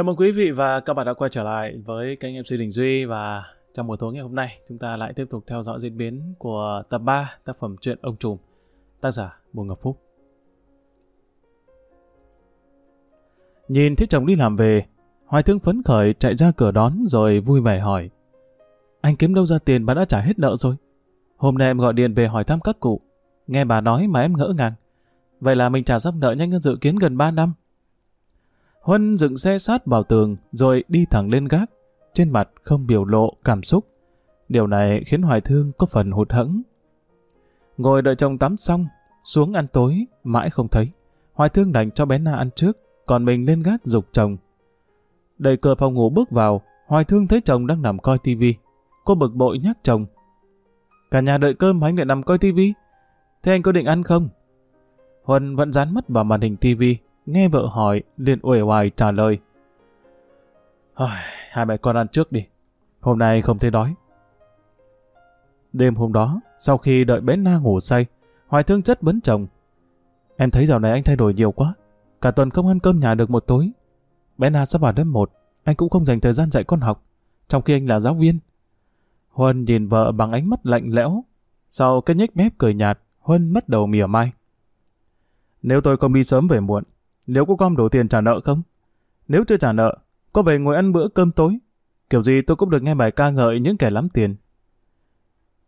Chào mừng quý vị và các bạn đã quay trở lại với kênh MC Đình Duy và trong buổi tối ngày hôm nay chúng ta lại tiếp tục theo dõi diễn biến của tập 3 tác phẩm truyện Ông Trùm tác giả Bùi Ngọc Phúc. Nhìn thấy chồng đi làm về, Hoài Thương phấn khởi chạy ra cửa đón rồi vui vẻ hỏi Anh kiếm đâu ra tiền mà đã trả hết nợ rồi? Hôm nay em gọi điện về hỏi thăm các cụ. Nghe bà nói mà em ngỡ ngàng. Vậy là mình trả sắp nợ nhanh hơn dự kiến gần 3 năm. Huân dựng xe sát vào tường rồi đi thẳng lên gác. Trên mặt không biểu lộ cảm xúc. Điều này khiến Hoài Thương có phần hụt hẫng. Ngồi đợi chồng tắm xong, xuống ăn tối, mãi không thấy. Hoài Thương đành cho bé Na ăn trước, còn mình lên gác dục chồng. Đẩy cửa phòng ngủ bước vào, Hoài Thương thấy chồng đang nằm coi tivi. Cô bực bội nhắc chồng. Cả nhà đợi cơm mà anh lại nằm coi tivi. Thế anh có định ăn không? Huân vẫn dán mắt vào màn hình tivi, nghe vợ hỏi, liền uể oải trả lời. Hai mẹ con ăn trước đi, hôm nay không thấy đói. Đêm hôm đó, sau khi đợi bé Na ngủ say, Hoài Thương chất vấn chồng. Em thấy dạo này anh thay đổi nhiều quá, cả tuần không ăn cơm nhà được một tối. Bé Na sắp vào lớp 1, anh cũng không dành thời gian dạy con học, trong khi anh là giáo viên. Huân nhìn vợ bằng ánh mắt lạnh lẽo. Sau cái nhếch mép cười nhạt, Huân bắt đầu mỉa mai. Nếu tôi không đi sớm về muộn, nếu có con đủ tiền trả nợ không? Nếu chưa trả nợ, có về ngồi ăn bữa cơm tối. Kiểu gì tôi cũng được nghe bài ca ngợi những kẻ lắm tiền.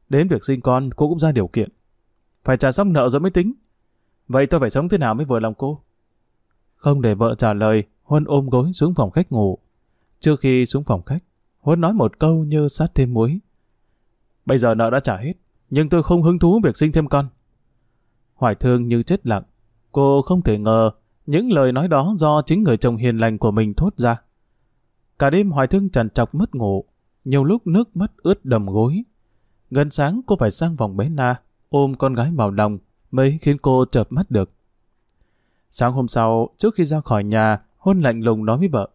Đến việc sinh con, cô cũng ra điều kiện. Phải trả xong nợ rồi mới tính. Vậy tôi phải sống thế nào mới vừa lòng cô? Không để vợ trả lời, Huân ôm gối xuống phòng khách ngủ. Trước khi xuống phòng khách, Huân nói một câu như sát thêm muối. Bây giờ nợ đã trả hết, nhưng tôi không hứng thú việc sinh thêm con. Hoài thương như chết lặng. Cô không thể ngờ những lời nói đó do chính người chồng hiền lành của mình thốt ra. Cả đêm Hoài thương trằn trọc mất ngủ, nhiều lúc nước mắt ướt đầm gối. Gần sáng cô phải sang vòng bé Na, ôm con gái vào lòng, mới khiến cô chợp mắt được. Sáng hôm sau, trước khi ra khỏi nhà, hôn lạnh lùng nói với vợ.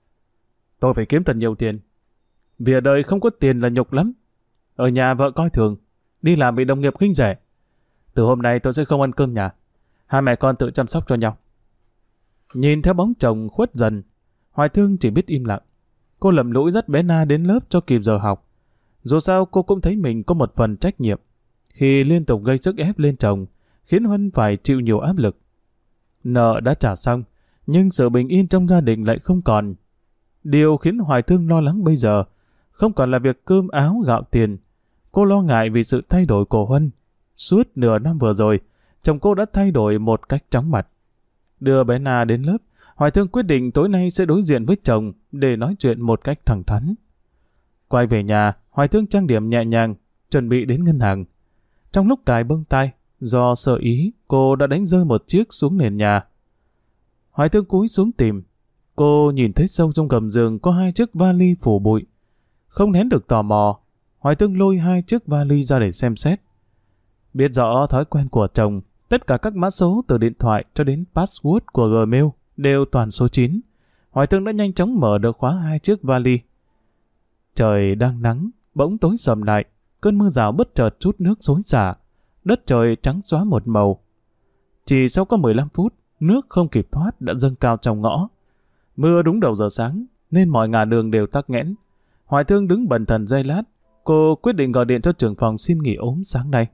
Tôi phải kiếm thật nhiều tiền. Vì ở đời không có tiền là nhục lắm. Ở nhà vợ coi thường, đi làm bị đồng nghiệp khinh rẻ. Từ hôm nay tôi sẽ không ăn cơm nhà. Hai mẹ con tự chăm sóc cho nhau. Nhìn theo bóng chồng khuất dần, Hoài Thương chỉ biết im lặng. Cô lầm lũi dắt bé Na đến lớp cho kịp giờ học. Dù sao cô cũng thấy mình có một phần trách nhiệm. Khi liên tục gây sức ép lên chồng, khiến Huân phải chịu nhiều áp lực. Nợ đã trả xong, nhưng sự bình yên trong gia đình lại không còn. Điều khiến Hoài Thương lo lắng bây giờ không còn là việc cơm áo gạo tiền. Cô lo ngại vì sự thay đổi của Huân. Suốt nửa năm vừa rồi, chồng cô đã thay đổi một cách chóng mặt. Đưa bé Na đến lớp, Hoài Thương quyết định tối nay sẽ đối diện với chồng để nói chuyện một cách thẳng thắn. Quay về nhà, Hoài Thương trang điểm nhẹ nhàng, chuẩn bị đến ngân hàng. Trong lúc cài bông tay, do sợ ý, cô đã đánh rơi một chiếc xuống nền nhà. Hoài Thương cúi xuống tìm. Cô nhìn thấy sâu trong gầm giường có hai chiếc vali phủ bụi. Không nén được tò mò, Hoài Thương lôi hai chiếc vali ra để xem xét. Biết rõ thói quen của chồng, tất cả các mã số từ điện thoại cho đến password của Gmail đều toàn số 9. Hoài Thương đã nhanh chóng mở được khóa hai chiếc vali. Trời đang nắng, bỗng tối sầm lại, cơn mưa rào bất chợt chút nước xối xả, đất trời trắng xóa một màu. Chỉ sau có 15 phút, nước không kịp thoát đã dâng cao trong ngõ. Mưa đúng đầu giờ sáng, nên mọi ngả đường đều tắc nghẽn. Hoài Thương đứng bần thần dây lát, cô quyết định gọi điện cho trưởng phòng xin nghỉ ốm sáng nay.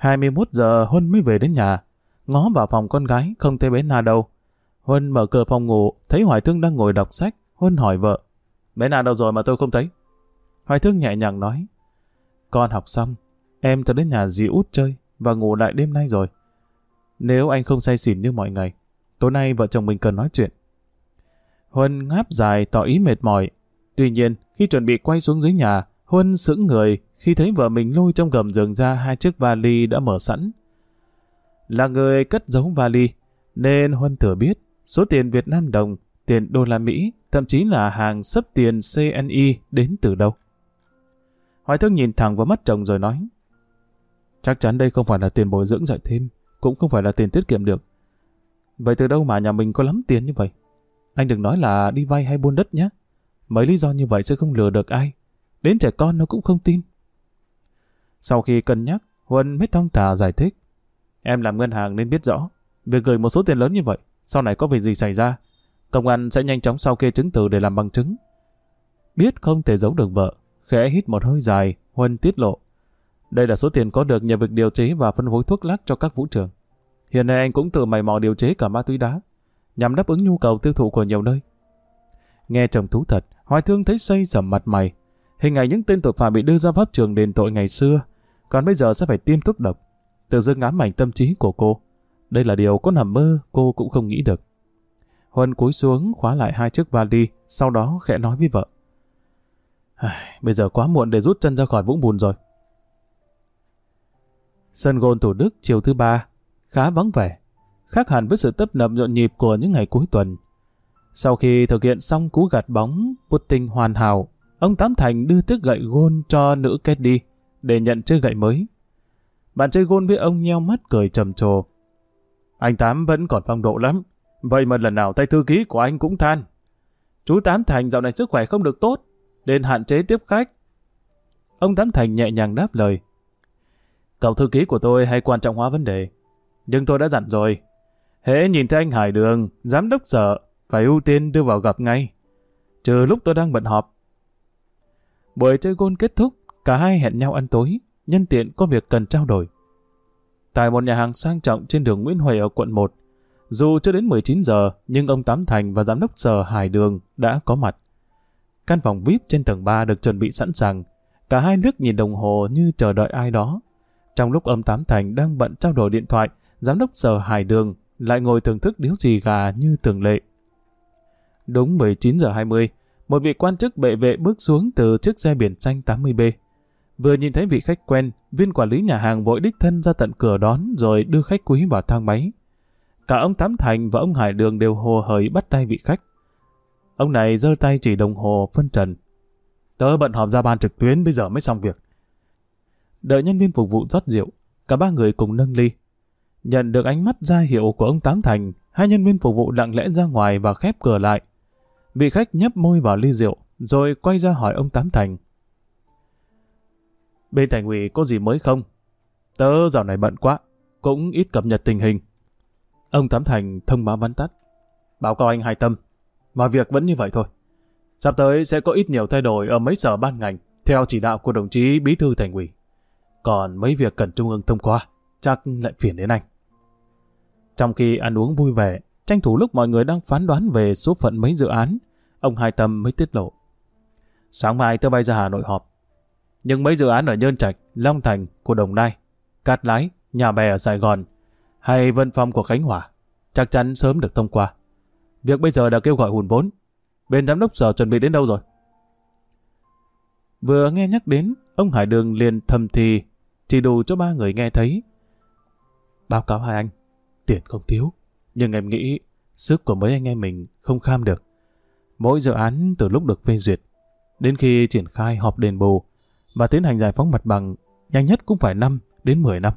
21 giờ Huân mới về đến nhà, ngó vào phòng con gái không thấy bé Na đâu. Huân mở cửa phòng ngủ, thấy Hoài Thương đang ngồi đọc sách, Huân hỏi vợ. Bé Na đâu rồi mà tôi không thấy? Hoài Thương nhẹ nhàng nói. Con học xong, em cho đến nhà dì út chơi và ngủ lại đêm nay rồi. Nếu anh không say xỉn như mọi ngày, tối nay vợ chồng mình cần nói chuyện. Huân ngáp dài tỏ ý mệt mỏi. Tuy nhiên, khi chuẩn bị quay xuống dưới nhà, Huân sững người khi thấy vợ mình lôi trong gầm giường ra hai chiếc vali đã mở sẵn. Là người cất giấu vali, nên Huân thừa biết số tiền Việt Nam đồng, tiền đô la Mỹ, thậm chí là hàng sấp tiền CNI đến từ đâu. Hoài thương nhìn thẳng vào mắt chồng rồi nói, chắc chắn đây không phải là tiền bồi dưỡng dạy thêm, cũng không phải là tiền tiết kiệm được. Vậy từ đâu mà nhà mình có lắm tiền như vậy? Anh đừng nói là đi vay hay buôn đất nhé. Mấy lý do như vậy sẽ không lừa được ai. Đến trẻ con nó cũng không tin. Sau khi cân nhắc, Huân mới thong thả giải thích. Em làm ngân hàng nên biết rõ. Việc gửi một số tiền lớn như vậy, sau này có việc gì xảy ra, Công an sẽ nhanh chóng sau kê chứng từ để làm bằng chứng. Biết không thể giấu được vợ, khẽ hít một hơi dài, Huân tiết lộ. Đây là số tiền có được nhờ việc điều chế và phân phối thuốc lắc cho các vũ trường. Hiện nay anh cũng tự mày mò điều chế cả ma túy đá, nhằm đáp ứng nhu cầu tiêu thụ của nhiều nơi. Nghe chồng thú thật, Hoài Thương thấy xây sầm mặt mày. Hình ảnh những tên tội phạm bị đưa ra pháp trường đền tội ngày xưa, còn bây giờ sẽ phải tiêm thuốc độc. Tự dưng ám ảnh tâm trí của cô. Đây là điều có nằm mơ cô cũng không nghĩ được. Huân cúi xuống khóa lại hai chiếc vali, sau đó khẽ nói với vợ. Bây giờ quá muộn để rút chân ra khỏi vũng bùn rồi. Sân gôn Thủ Đức chiều thứ ba, khá vắng vẻ, khác hẳn với sự tấp nập nhộn nhịp của những ngày cuối tuần. Sau khi thực hiện xong cú gạt bóng putting hoàn hảo, ông Tám Thành đưa chiếc gậy gôn cho nữ kết đi để nhận chiếc gậy mới. Bạn chơi gôn với ông nheo mắt cười trầm trồ. Anh Tám vẫn còn phong độ lắm, vậy mà lần nào tay thư ký của anh cũng than. Chú Tám Thành dạo này sức khỏe không được tốt, nên hạn chế tiếp khách. Ông Tám Thành nhẹ nhàng đáp lời. Cậu thư ký của tôi hay quan trọng hóa vấn đề. Nhưng tôi đã dặn rồi. Hễ nhìn thấy anh Hải Đường, giám đốc sở, phải ưu tiên đưa vào gặp ngay. Trừ lúc tôi đang bận họp. Buổi chơi gôn kết thúc, cả hai hẹn nhau ăn tối, nhân tiện có việc cần trao đổi. Tại một nhà hàng sang trọng trên đường Nguyễn Huệ ở quận 1, dù chưa đến 19 giờ, nhưng ông Tám Thành và giám đốc sở Hải Đường đã có mặt. Căn phòng VIP trên tầng 3 được chuẩn bị sẵn sàng. Cả hai liếc nhìn đồng hồ như chờ đợi ai đó. Trong lúc ông Tám Thành đang bận trao đổi điện thoại, giám đốc sở Hải Đường lại ngồi thưởng thức điếu gì gà như thường lệ. Đúng 19 giờ 20, một vị quan chức bệ vệ bước xuống từ chiếc xe biển xanh 80B. Vừa nhìn thấy vị khách quen, viên quản lý nhà hàng vội đích thân ra tận cửa đón rồi đưa khách quý vào thang máy. Cả ông Tám Thành và ông Hải Đường đều hồ hởi bắt tay vị khách. Ông này giơ tay chỉ đồng hồ phân trần. Tớ bận họp ra ban trực tuyến bây giờ mới xong việc. Đợi nhân viên phục vụ rót rượu, cả ba người cùng nâng ly. Nhận được ánh mắt ra hiệu của ông Tám Thành, hai nhân viên phục vụ lặng lẽ ra ngoài và khép cửa lại. Vị khách nhấp môi vào ly rượu, rồi quay ra hỏi ông Tám Thành. Bên thành ủy có gì mới không? Tớ dạo này bận quá, cũng ít cập nhật tình hình. Ông Tám Thành thông báo vắn tắt. Báo cáo anh hai tâm, mà việc vẫn như vậy thôi. Sắp tới sẽ có ít nhiều thay đổi ở mấy sở ban ngành, theo chỉ đạo của đồng chí Bí thư Thành ủy. Còn mấy việc cần Trung ương thông qua, chắc lại phiền đến anh. Trong khi ăn uống vui vẻ, tranh thủ lúc mọi người đang phán đoán về số phận mấy dự án, ông Hai Tâm mới tiết lộ. Sáng mai tôi bay ra Hà Nội họp. Nhưng mấy dự án ở Nhơn Trạch, Long Thành của Đồng Nai, Cát Lái, Nhà Bè ở Sài Gòn hay Vân Phong của Khánh Hòa chắc chắn sớm được thông qua. Việc bây giờ đã kêu gọi hùn vốn. Bên giám đốc sở chuẩn bị đến đâu rồi? Vừa nghe nhắc đến, ông Hải Đường liền thầm thì, chỉ đủ cho ba người nghe thấy. Báo cáo hai anh, tiền không thiếu, nhưng em nghĩ sức của mấy anh em mình không kham được. Mỗi dự án từ lúc được phê duyệt, đến khi triển khai họp đền bù và tiến hành giải phóng mặt bằng, nhanh nhất cũng phải 5 đến 10 năm.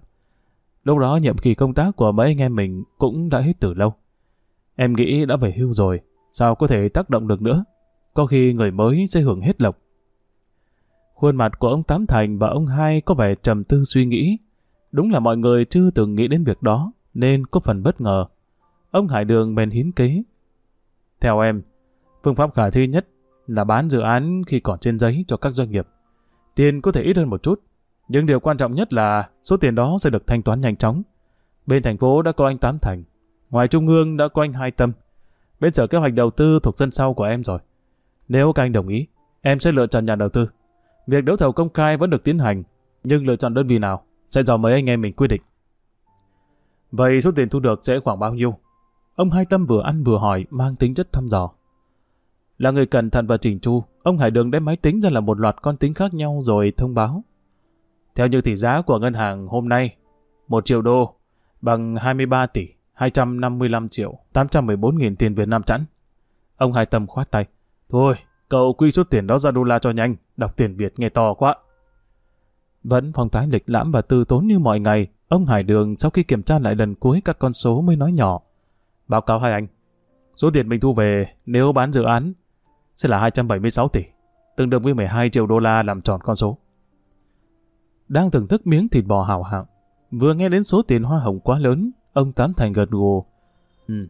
Lúc đó nhiệm kỳ công tác của mấy anh em mình cũng đã hết từ lâu. Em nghĩ đã về hưu rồi, sao có thể tác động được nữa? Có khi người mới sẽ hưởng hết lộc. Khuôn mặt của ông Tám Thành và ông Hai có vẻ trầm tư suy nghĩ. Đúng là mọi người chưa từng nghĩ đến việc đó, nên có phần bất ngờ. Ông Hải Đường bèn hiến kế. Theo em, phương pháp khả thi nhất là bán dự án khi còn trên giấy cho các doanh nghiệp. Tiền có thể ít hơn một chút, nhưng điều quan trọng nhất là số tiền đó sẽ được thanh toán nhanh chóng. Bên thành phố đã có anh Tám Thành, ngoài Trung ương đã có anh Hai Tâm. Bên sở kế hoạch đầu tư thuộc dân sau của em rồi. Nếu các anh đồng ý, em sẽ lựa chọn nhà đầu tư. Việc đấu thầu công khai vẫn được tiến hành, nhưng lựa chọn đơn vị nào sẽ do mấy anh em mình quyết định. Vậy số tiền thu được sẽ khoảng bao nhiêu? Ông Hai Tâm vừa ăn vừa hỏi mang tính chất thăm dò. Là người cẩn thận và chỉnh chu, ông Hải Đường đem máy tính ra là một loạt con tính khác nhau rồi thông báo. Theo như tỷ giá của ngân hàng hôm nay, 1 triệu đô bằng 23 tỷ 255 triệu 814 nghìn tiền Việt Nam chẵn. Ông Hải Tâm khoát tay. Thôi, cậu quy số tiền đó ra đô la cho nhanh, đọc tiền Việt nghe to quá. Vẫn phong thái lịch lãm và tư tốn như mọi ngày, ông Hải Đường sau khi kiểm tra lại lần cuối các con số mới nói nhỏ. Báo cáo hai anh, số tiền mình thu về nếu bán dự án sẽ là 276 tỷ, tương đương với 12 triệu đô la làm tròn con số. Đang thưởng thức miếng thịt bò hảo hạng, vừa nghe đến số tiền hoa hồng quá lớn, ông Tám Thành gật gù. Ừ.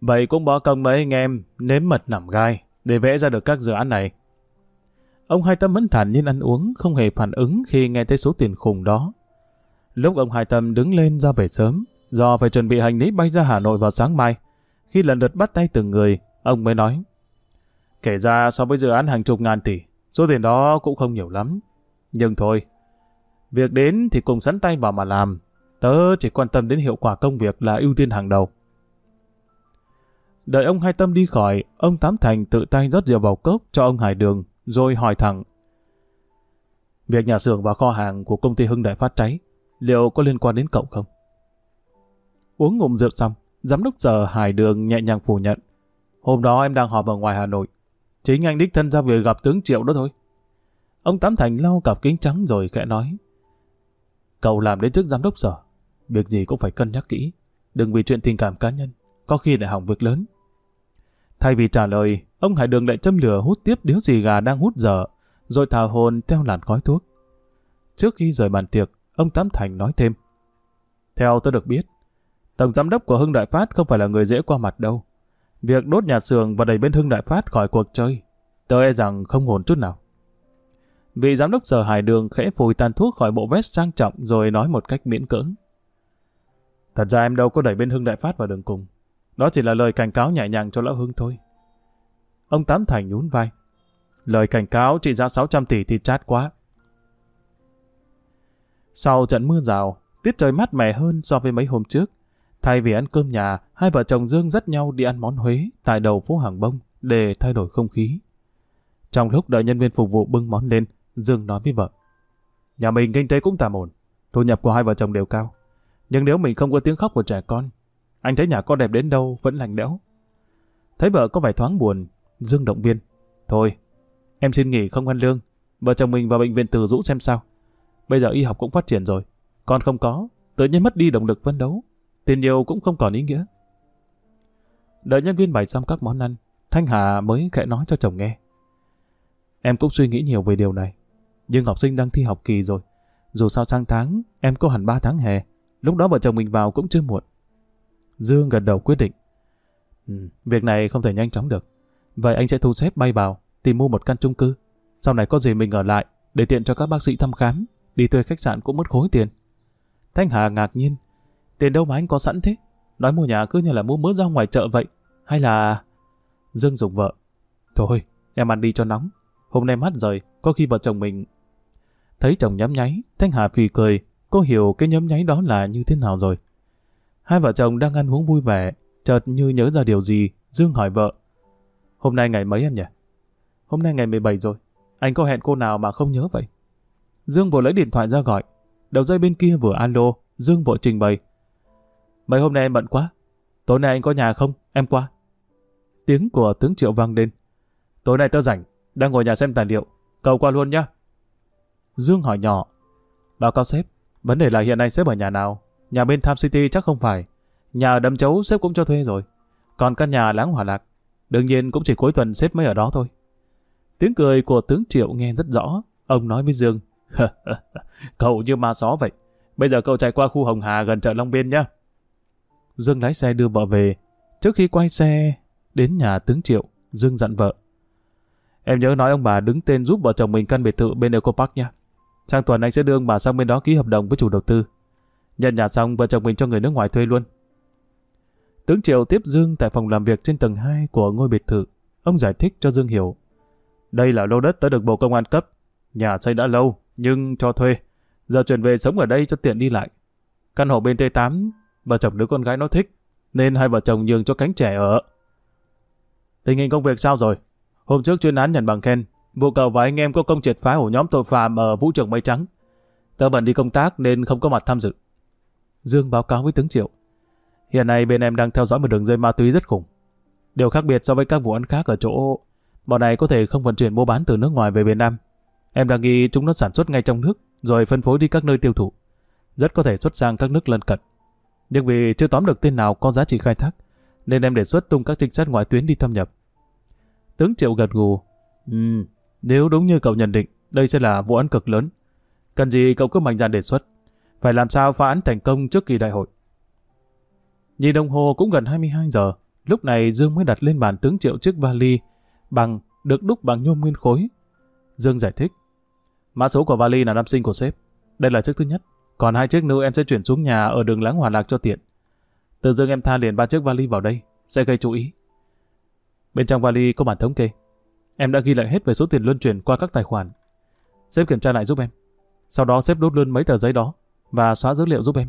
Vậy cũng bỏ công mấy anh em nếm mật nằm gai để vẽ ra được các dự án này. Ông Hai Tâm vẫn thản nhiên ăn uống, không hề phản ứng khi nghe thấy số tiền khủng đó. Lúc ông Hai Tâm đứng lên ra về sớm, do phải chuẩn bị hành lý bay ra Hà Nội vào sáng mai. Khi lần lượt bắt tay từng người, ông mới nói. Kể ra so với dự án hàng chục ngàn tỷ, số tiền đó cũng không nhiều lắm. Nhưng thôi, việc đến thì cùng sẵn tay vào mà làm. Tớ chỉ quan tâm đến hiệu quả công việc là ưu tiên hàng đầu. Đợi ông Hai Tâm đi khỏi, ông Tám Thành tự tay rót rượu vào cốc cho ông Hải Đường, rồi hỏi thẳng. Việc nhà xưởng và kho hàng của công ty Hưng Đại phát cháy, liệu có liên quan đến cậu không? Uống ngụm rượu xong, giám đốc giờ Hải Đường nhẹ nhàng phủ nhận. Hôm đó em đang họp ở ngoài Hà Nội. Chính anh đích thân ra về gặp tướng Triệu đó thôi. Ông Tám Thành lau cặp kính trắng rồi khẽ nói. Cậu làm đến trước giám đốc sở. Việc gì cũng phải cân nhắc kỹ. Đừng vì chuyện tình cảm cá nhân. Có khi lại hỏng việc lớn. Thay vì trả lời, ông Hải Đường lại châm lửa hút tiếp điếu xì gà đang hút dở, rồi thào hồn theo làn khói thuốc. Trước khi rời bàn tiệc, ông Tám Thành nói thêm. Theo tôi được biết, Tổng giám đốc của Hưng Đại Phát không phải là người dễ qua mặt đâu. Việc đốt nhà xưởng và đẩy bên Hưng Đại Phát khỏi cuộc chơi, tôi e rằng không ổn chút nào. Vị giám đốc sở Hải Đường khẽ phùi tàn thuốc khỏi bộ vest sang trọng rồi nói một cách miễn cưỡng. Thật ra em đâu có đẩy bên Hưng Đại Phát vào đường cùng. Đó chỉ là lời cảnh cáo nhẹ nhàng cho lão Hưng thôi. Ông Tám Thành nhún vai. Lời cảnh cáo trị giá 600 tỷ thì chát quá. Sau trận mưa rào, tiết trời mát mẻ hơn so với mấy hôm trước. Thay vì ăn cơm nhà, hai vợ chồng Dương dắt nhau đi ăn món Huế tại đầu phố Hàng Bông để thay đổi không khí. Trong lúc đợi nhân viên phục vụ bưng món lên, Dương nói với vợ. Nhà mình kinh tế cũng tạm ổn, thu nhập của hai vợ chồng đều cao. Nhưng nếu mình không có tiếng khóc của trẻ con, anh thấy nhà con đẹp đến đâu vẫn lành lẽo. Thấy vợ có vẻ thoáng buồn, Dương động viên. Thôi, em xin nghỉ không ăn lương. Vợ chồng mình vào bệnh viện từ rũ xem sao. Bây giờ y học cũng phát triển rồi. Con không có, tự nhiên mất đi động lực phấn đấu. Tiền nhiều cũng không còn ý nghĩa. Đợi nhân viên bày xong các món ăn, Thanh Hà mới khẽ nói cho chồng nghe. Em cũng suy nghĩ nhiều về điều này. Nhưng học sinh đang thi học kỳ rồi. Dù sao sang tháng, em có hẳn 3 tháng hè. Lúc đó vợ chồng mình vào cũng chưa muộn. Dương gật đầu quyết định. Ừ, việc này không thể nhanh chóng được. Vậy anh sẽ thu xếp bay vào, tìm mua một căn chung cư. Sau này có gì mình ở lại, để tiện cho các bác sĩ thăm khám. Đi thuê khách sạn cũng mất khối tiền. Thanh Hà ngạc nhiên. Tiền đâu mà anh có sẵn thế? Nói mua nhà cứ như là mua mớ ra ngoài chợ vậy. Hay là... Dương dùng vợ. Thôi, em ăn đi cho nóng. Hôm nay mát rời, có khi vợ chồng mình... Thấy chồng nhắm nháy, Thanh Hà phì cười. Cô hiểu cái nhấm nháy đó là như thế nào rồi. Hai vợ chồng đang ăn uống vui vẻ, chợt như nhớ ra điều gì, Dương hỏi vợ. Hôm nay ngày mấy em nhỉ? Hôm nay ngày 17 rồi. Anh có hẹn cô nào mà không nhớ vậy? Dương vừa lấy điện thoại ra gọi. Đầu dây bên kia vừa alo, Dương vội trình bày. Mấy hôm nay em bận quá. Tối nay anh có nhà không? Em qua. Tiếng của tướng Triệu vang lên. Tối nay tớ rảnh, đang ngồi nhà xem tài liệu. Cầu qua luôn nhá. Dương hỏi nhỏ. Báo cáo sếp, vấn đề là hiện nay sếp ở nhà nào? Nhà bên Tham City chắc không phải. Nhà ở Đâm Chấu sếp cũng cho thuê rồi. Còn căn nhà láng hỏa lạc, đương nhiên cũng chỉ cuối tuần sếp mới ở đó thôi. Tiếng cười của tướng Triệu nghe rất rõ. Ông nói với Dương. cậu như ma só vậy. Bây giờ cậu chạy qua khu Hồng Hà gần chợ Long Biên nhá. Dương lái xe đưa vợ về. Trước khi quay xe đến nhà tướng Triệu, Dương dặn vợ. Em nhớ nói ông bà đứng tên giúp vợ chồng mình căn biệt thự bên Eco Park nha. Sang tuần anh sẽ đưa ông bà sang bên đó ký hợp đồng với chủ đầu tư. Nhận nhà xong vợ chồng mình cho người nước ngoài thuê luôn. Tướng Triệu tiếp Dương tại phòng làm việc trên tầng 2 của ngôi biệt thự. Ông giải thích cho Dương hiểu. Đây là lô đất đã được Bộ Công an cấp. Nhà xây đã lâu, nhưng cho thuê. Giờ chuyển về sống ở đây cho tiện đi lại. Căn hộ bên T8, vợ chồng đứa con gái nó thích, nên hai vợ chồng nhường cho cánh trẻ ở. Tình hình công việc sao rồi? Hôm trước chuyên án nhận bằng khen, vụ cậu và anh em có công triệt phá ổ nhóm tội phạm ở vũ trường Mây Trắng. Tớ bận đi công tác nên không có mặt tham dự. Dương báo cáo với tướng Triệu. Hiện nay bên em đang theo dõi một đường dây ma túy rất khủng. Điều khác biệt so với các vụ án khác ở chỗ bọn này có thể không vận chuyển mua bán từ nước ngoài về Việt Nam. Em đang nghĩ chúng nó sản xuất ngay trong nước rồi phân phối đi các nơi tiêu thụ. Rất có thể xuất sang các nước lân cận. Nhưng vì chưa tóm được tên nào có giá trị khai thác nên em đề xuất tung các trinh sát ngoại tuyến đi thâm nhập. Tướng Triệu gật gù. Ừ, nếu đúng như cậu nhận định, đây sẽ là vụ án cực lớn. Cần gì cậu cứ mạnh dạn đề xuất. Phải làm sao phá án thành công trước kỳ đại hội. Nhìn đồng hồ cũng gần 22 giờ, Lúc này Dương mới đặt lên bàn tướng triệu chiếc vali bằng được đúc bằng nhôm nguyên khối. Dương giải thích. Mã số của vali là năm sinh của sếp. Đây là chiếc thứ nhất. Còn hai chiếc nữa em sẽ chuyển xuống nhà ở đường Láng Hòa Lạc cho tiện. Từ dương em tha liền ba chiếc vali vào đây, sẽ gây chú ý. Bên trong vali có bản thống kê. Em đã ghi lại hết về số tiền luân chuyển qua các tài khoản. Sếp kiểm tra lại giúp em. Sau đó sếp đốt luôn mấy tờ giấy đó và xóa dữ liệu giúp em.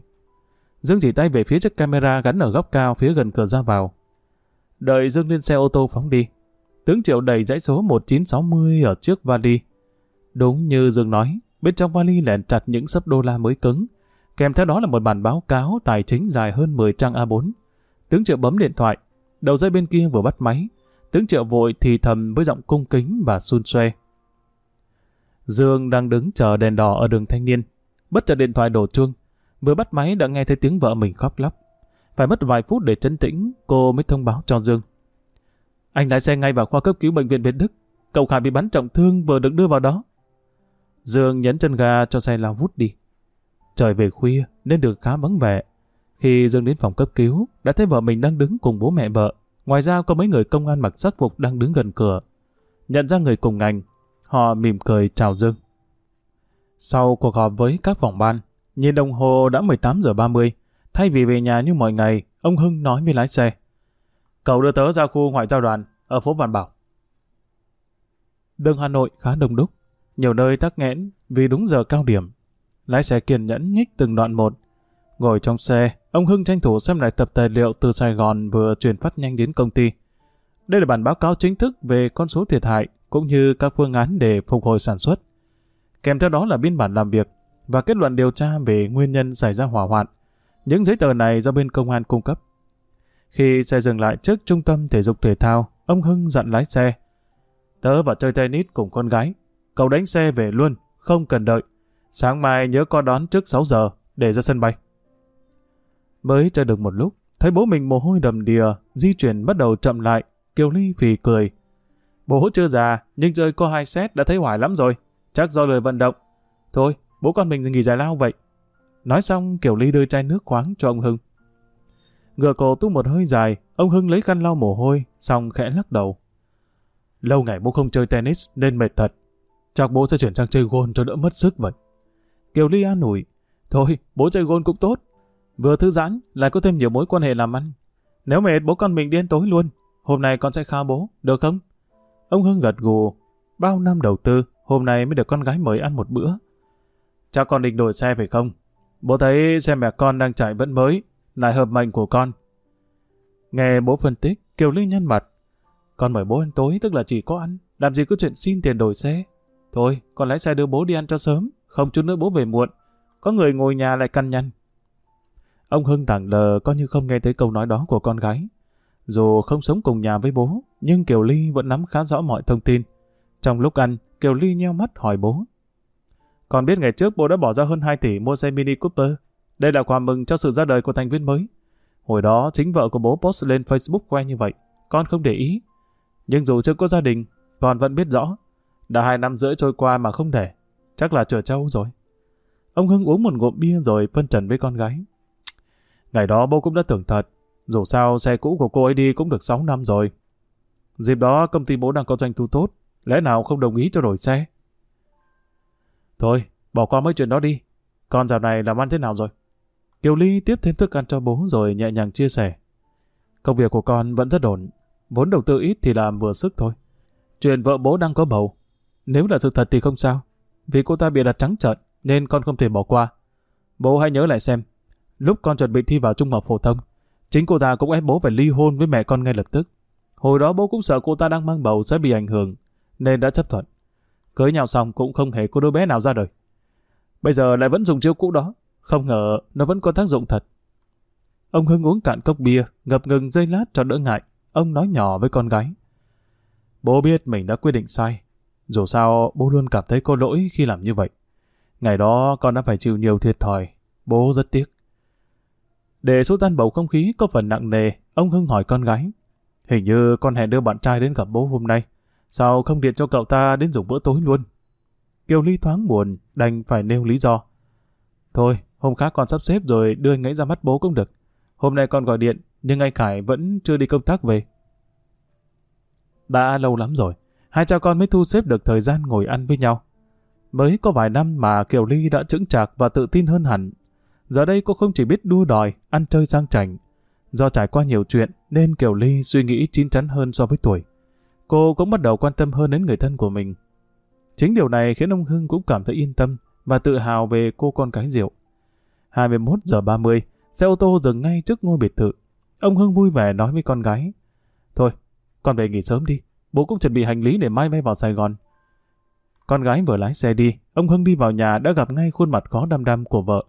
Dương chỉ tay về phía chiếc camera gắn ở góc cao phía gần cửa ra vào. Đợi Dương lên xe ô tô phóng đi. Tướng Triệu đầy dãy số 1960 ở trước vali. Đúng như Dương nói, bên trong vali lèn chặt những sấp đô la mới cứng. Kèm theo đó là một bản báo cáo tài chính dài hơn 10 trang A4. Tướng Triệu bấm điện thoại. Đầu dây bên kia vừa bắt máy. Tướng Triệu vội thì thầm với giọng cung kính và xun xoe. Dương đang đứng chờ đèn đỏ ở đường thanh niên. Bất chợt điện thoại đổ chuông. Vừa bắt máy đã nghe thấy tiếng vợ mình khóc lóc. Phải mất vài phút để chấn tĩnh, cô mới thông báo cho Dương. Anh lái xe ngay vào khoa cấp cứu bệnh viện Việt Đức. Cậu Khải bị bắn trọng thương vừa được đưa vào đó. Dương nhấn chân ga cho xe lao vút đi. Trời về khuya nên đường khá vắng vẻ. Khi Dương đến phòng cấp cứu, đã thấy vợ mình đang đứng cùng bố mẹ vợ. Ngoài ra có mấy người công an mặc sắc phục đang đứng gần cửa. Nhận ra người cùng ngành, họ mỉm cười chào Dương. Sau cuộc họp với các phòng ban, nhìn đồng hồ đã 18 giờ 30. Thay vì về nhà như mọi ngày, ông Hưng nói với lái xe. Cậu đưa tớ ra khu ngoại giao đoàn ở phố Văn Bảo. Đường Hà Nội khá đông đúc, nhiều nơi tắc nghẽn vì đúng giờ cao điểm. Lái xe kiên nhẫn nhích từng đoạn một. Ngồi trong xe, ông Hưng tranh thủ xem lại tập tài liệu từ Sài Gòn vừa truyền phát nhanh đến công ty. Đây là bản báo cáo chính thức về con số thiệt hại cũng như các phương án để phục hồi sản xuất. Kèm theo đó là biên bản làm việc và kết luận điều tra về nguyên nhân xảy ra hỏa hoạn. Những giấy tờ này do bên công an cung cấp. Khi xe dừng lại trước trung tâm thể dục thể thao, ông Hưng dặn lái xe. Tớ và chơi tennis cùng con gái. Cậu đánh xe về luôn, không cần đợi. Sáng mai nhớ có đón trước 6 giờ để ra sân bay. Mới chơi được một lúc, thấy bố mình mồ hôi đầm đìa, di chuyển bắt đầu chậm lại, Kiều Ly phì cười. Bố chưa già, nhưng chơi có hai set đã thấy hoài lắm rồi. Chắc do lời vận động. Thôi, bố con mình nghỉ giải lao vậy. Nói xong, Kiều Ly đưa chai nước khoáng cho ông Hưng. Ngựa cổ tu một hơi dài, ông Hưng lấy khăn lau mồ hôi, xong khẽ lắc đầu. Lâu ngày bố không chơi tennis nên mệt thật. Chắc bố sẽ chuyển sang chơi gôn cho đỡ mất sức vậy. Kiều Ly an ủi. Thôi, bố chơi gôn cũng tốt. Vừa thư giãn, lại có thêm nhiều mối quan hệ làm ăn. Nếu mệt bố con mình đi ăn tối luôn, hôm nay con sẽ khao bố, được không? Ông Hưng gật gù. Bao năm đầu tư, hôm nay mới được con gái mời ăn một bữa. Cha con định đổi xe phải không? Bố thấy xe mẹ con đang chạy vẫn mới, lại hợp mệnh của con. Nghe bố phân tích, Kiều Ly nhăn mặt. Con mời bố ăn tối tức là chỉ có ăn, làm gì có chuyện xin tiền đổi xe. Thôi, con lái xe đưa bố đi ăn cho sớm, không chút nữa bố về muộn. Có người ngồi nhà lại căn nhăn. Ông Hưng thẳng lờ coi như không nghe thấy câu nói đó của con gái. Dù không sống cùng nhà với bố, nhưng Kiều Ly vẫn nắm khá rõ mọi thông tin. Trong lúc ăn, Kiều Ly nheo mắt hỏi bố. còn biết ngày trước bố đã bỏ ra hơn 2 tỷ mua xe Mini Cooper. Đây là quà mừng cho sự ra đời của thành viên mới. Hồi đó chính vợ của bố post lên Facebook khoe như vậy. Con không để ý. Nhưng dù chưa có gia đình, con vẫn biết rõ. Đã hai năm rưỡi trôi qua mà không để. Chắc là chờ trâu rồi. Ông Hưng uống một ngụm bia rồi phân trần với con gái. Ngày đó bố cũng đã tưởng thật. Dù sao xe cũ của cô ấy đi cũng được 6 năm rồi. Dịp đó công ty bố đang có doanh thu tốt. Lẽ nào không đồng ý cho đổi xe? Thôi, bỏ qua mấy chuyện đó đi. Con dạo này làm ăn thế nào rồi? Kiều Ly tiếp thêm thức ăn cho bố rồi nhẹ nhàng chia sẻ. Công việc của con vẫn rất ổn. Vốn đầu tư ít thì làm vừa sức thôi. Chuyện vợ bố đang có bầu. Nếu là sự thật thì không sao. Vì cô ta bị đặt trắng trợn nên con không thể bỏ qua. Bố hãy nhớ lại xem. Lúc con chuẩn bị thi vào trung học phổ thông, chính cô ta cũng ép bố phải ly hôn với mẹ con ngay lập tức. Hồi đó bố cũng sợ cô ta đang mang bầu sẽ bị ảnh hưởng, nên đã chấp thuận. Cưới nhau xong cũng không hề có đứa bé nào ra đời. Bây giờ lại vẫn dùng chiêu cũ đó, không ngờ nó vẫn có tác dụng thật. Ông Hưng uống cạn cốc bia, ngập ngừng dây lát cho đỡ ngại. Ông nói nhỏ với con gái. Bố biết mình đã quyết định sai. Dù sao, bố luôn cảm thấy có lỗi khi làm như vậy. Ngày đó con đã phải chịu nhiều thiệt thòi. Bố rất tiếc. Để số tan bầu không khí có phần nặng nề, ông Hưng hỏi con gái. Hình như con hẹn đưa bạn trai đến gặp bố hôm nay. Sao không điện cho cậu ta đến dùng bữa tối luôn? Kiều Ly thoáng buồn, đành phải nêu lý do. Thôi, hôm khác con sắp xếp rồi đưa anh ấy ra mắt bố cũng được. Hôm nay con gọi điện, nhưng anh Khải vẫn chưa đi công tác về. Đã lâu lắm rồi, hai cha con mới thu xếp được thời gian ngồi ăn với nhau. Mới có vài năm mà Kiều Ly đã chững chạc và tự tin hơn hẳn. Giờ đây cô không chỉ biết đua đòi, ăn chơi sang chảnh. Do trải qua nhiều chuyện nên Kiều Ly suy nghĩ chín chắn hơn so với tuổi. Cô cũng bắt đầu quan tâm hơn đến người thân của mình. Chính điều này khiến ông Hưng cũng cảm thấy yên tâm và tự hào về cô con cái rượu. 21 giờ 30, xe ô tô dừng ngay trước ngôi biệt thự. Ông Hưng vui vẻ nói với con gái. Thôi, con về nghỉ sớm đi. Bố cũng chuẩn bị hành lý để mai bay vào Sài Gòn. Con gái vừa lái xe đi, ông Hưng đi vào nhà đã gặp ngay khuôn mặt khó đăm đăm của vợ.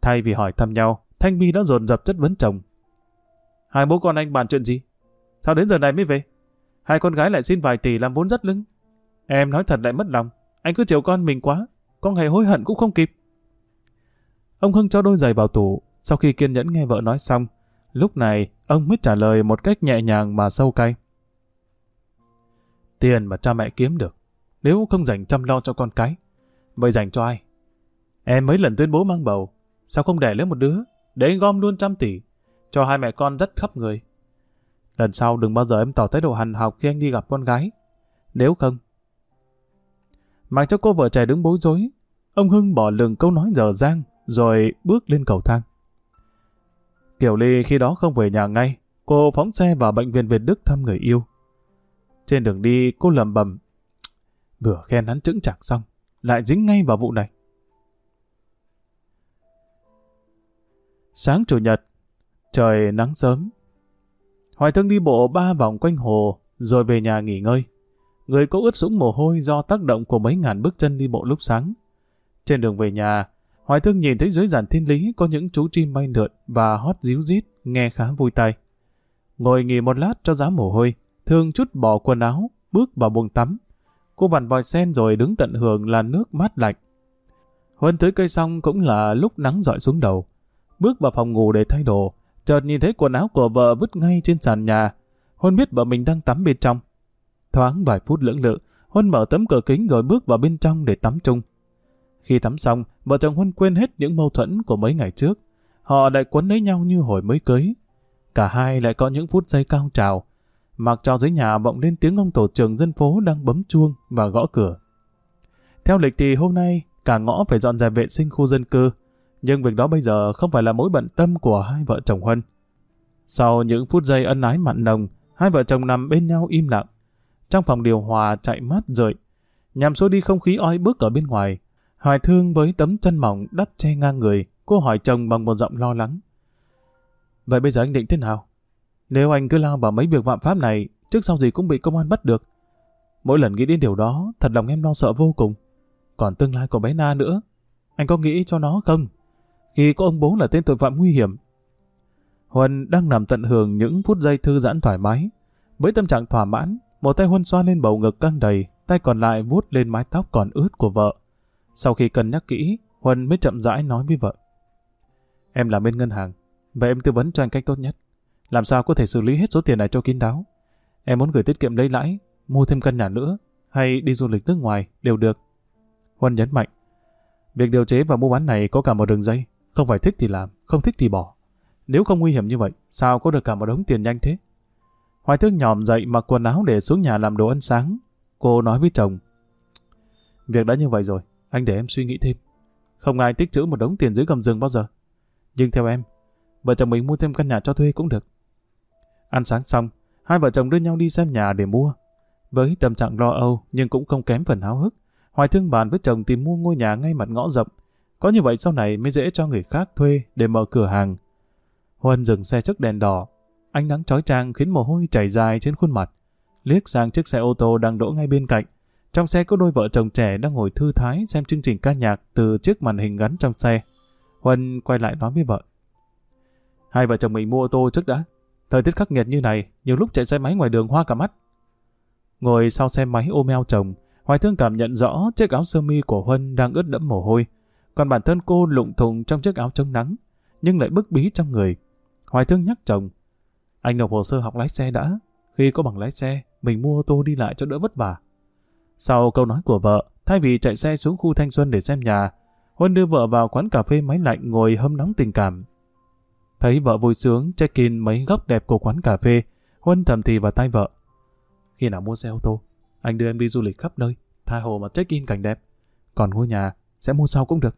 Thay vì hỏi thăm nhau, Thanh My đã dồn dập chất vấn chồng. Hai bố con anh bàn chuyện gì? Sao đến giờ này mới về? Hai con gái lại xin vài tỷ làm vốn rất lưng. Em nói thật lại mất lòng. Anh cứ chiều con mình quá. Con hề hối hận cũng không kịp. Ông Hưng cho đôi giày vào tủ. Sau khi kiên nhẫn nghe vợ nói xong, lúc này ông mới trả lời một cách nhẹ nhàng mà sâu cay. Tiền mà cha mẹ kiếm được, nếu không dành chăm lo cho con cái, vậy dành cho ai? Em mấy lần tuyên bố mang bầu, sao không đẻ lấy một đứa, để anh gom luôn trăm tỷ, cho hai mẹ con rất khắp người. Lần sau đừng bao giờ em tỏ thái độ hằn học khi anh đi gặp con gái. Nếu không, mặc cho cô vợ trẻ đứng bối rối, ông Hưng bỏ lừng câu nói dở dang, rồi bước lên cầu thang. Kiều Ly khi đó không về nhà ngay, cô phóng xe vào bệnh viện Việt Đức thăm người yêu. Trên đường đi cô lầm bầm, vừa khen hắn chững chạc xong, lại dính ngay vào vụ này. Sáng chủ nhật, trời nắng sớm. Hoài Thương đi bộ ba vòng quanh hồ, rồi về nhà nghỉ ngơi. Người cô ướt sũng mồ hôi do tác động của mấy ngàn bước chân đi bộ lúc sáng. Trên đường về nhà, Hoài Thương nhìn thấy dưới giàn thiên lý có những chú chim bay lượn và hót díu rít, nghe khá vui tai. Ngồi nghỉ một lát cho giá mồ hôi, Thương chút bỏ quần áo, bước vào buồng tắm. Cô vặn vòi sen rồi đứng tận hưởng là nước mát lạnh. Huân tới cây xong cũng là lúc nắng dọi xuống đầu. Bước vào phòng ngủ để thay đồ, chợt nhìn thấy quần áo của vợ vứt ngay trên sàn nhà. Huân biết vợ mình đang tắm bên trong. Thoáng vài phút lưỡng lự, Huân mở tấm cửa kính rồi bước vào bên trong để tắm chung. Khi tắm xong, vợ chồng Huân quên hết những mâu thuẫn của mấy ngày trước. Họ lại quấn lấy nhau như hồi mới cưới. Cả hai lại có những phút giây cao trào. Mặc cho dưới nhà vọng lên tiếng ông tổ trưởng dân phố đang bấm chuông và gõ cửa. Theo lịch thì hôm nay, cả ngõ phải dọn dẹp vệ sinh khu dân cư. Nhưng việc đó bây giờ không phải là mối bận tâm của hai vợ chồng Huân. Sau những phút giây ân ái mặn nồng, hai vợ chồng nằm bên nhau im lặng. Trong phòng điều hòa chạy mát rượi, nhằm xua đi không khí oi bức ở bên ngoài, Hoài thương với tấm chân mỏng đắp che ngang người, cô hỏi chồng bằng một giọng lo lắng. Vậy bây giờ anh định thế nào? Nếu anh cứ lao vào mấy việc phạm pháp này, trước sau gì cũng bị công an bắt được. Mỗi lần nghĩ đến điều đó, thật lòng em lo sợ vô cùng. Còn tương lai của bé Na nữa, anh có nghĩ cho nó không? Khi có ông bố là tên tội phạm nguy hiểm. Huân đang nằm tận hưởng những phút giây thư giãn thoải mái. Với tâm trạng thỏa mãn, một tay Huân xoa lên bầu ngực căng đầy, tay còn lại vuốt lên mái tóc còn ướt của vợ. Sau khi cân nhắc kỹ, Huân mới chậm rãi nói với vợ. Em làm bên ngân hàng, và em tư vấn cho anh cách tốt nhất. Làm sao có thể xử lý hết số tiền này cho kín đáo. Em muốn gửi tiết kiệm lấy lãi, mua thêm căn nhà nữa, hay đi du lịch nước ngoài đều được. Huân nhấn mạnh, việc điều chế và mua bán này có cả một đường dây, không phải thích thì làm, không thích thì bỏ. Nếu không nguy hiểm như vậy, sao có được cả một đống tiền nhanh thế? Hoài thức nhòm dậy mặc quần áo để xuống nhà làm đồ ăn sáng. Cô nói với chồng, Việc đã như vậy rồi, anh để em suy nghĩ thêm. Không ai tích trữ một đống tiền dưới gầm giường bao giờ. Nhưng theo em, vợ chồng mình mua thêm căn nhà cho thuê cũng được. Ăn sáng xong, hai vợ chồng đưa nhau đi xem nhà để mua. Với tâm trạng lo âu nhưng cũng không kém phần háo hức, Hoài thương bàn với chồng tìm mua ngôi nhà ngay mặt ngõ rộng. Có như vậy sau này mới dễ cho người khác thuê để mở cửa hàng. Huân dừng xe trước đèn đỏ. Ánh nắng chói chang khiến mồ hôi chảy dài trên khuôn mặt. Liếc sang chiếc xe ô tô đang đỗ ngay bên cạnh. Trong xe có đôi vợ chồng trẻ đang ngồi thư thái xem chương trình ca nhạc từ chiếc màn hình gắn trong xe. Huân quay lại nói với vợ. Hai vợ chồng mình mua ô tô trước đã. Thời tiết khắc nghiệt như này, nhiều lúc chạy xe máy ngoài đường hoa cả mắt. Ngồi sau xe máy ôm eo chồng, Hoài Thương cảm nhận rõ chiếc áo sơ mi của Huân đang ướt đẫm mồ hôi. Còn bản thân cô lụng thùng trong chiếc áo chống nắng, nhưng lại bức bí trong người. Hoài Thương nhắc chồng. Anh nộp hồ sơ học lái xe đã. Khi có bằng lái xe, mình mua ô tô đi lại cho đỡ vất vả. Sau câu nói của vợ, thay vì chạy xe xuống khu thanh xuân để xem nhà, Huân đưa vợ vào quán cà phê máy lạnh ngồi hâm nóng tình cảm. Thấy vợ vui sướng check-in mấy góc đẹp của quán cà phê, Huân thầm thì vào tay vợ. Khi nào mua xe ô tô, anh đưa em đi du lịch khắp nơi, tha hồ mà check-in cảnh đẹp. Còn ngôi nhà, sẽ mua sau cũng được.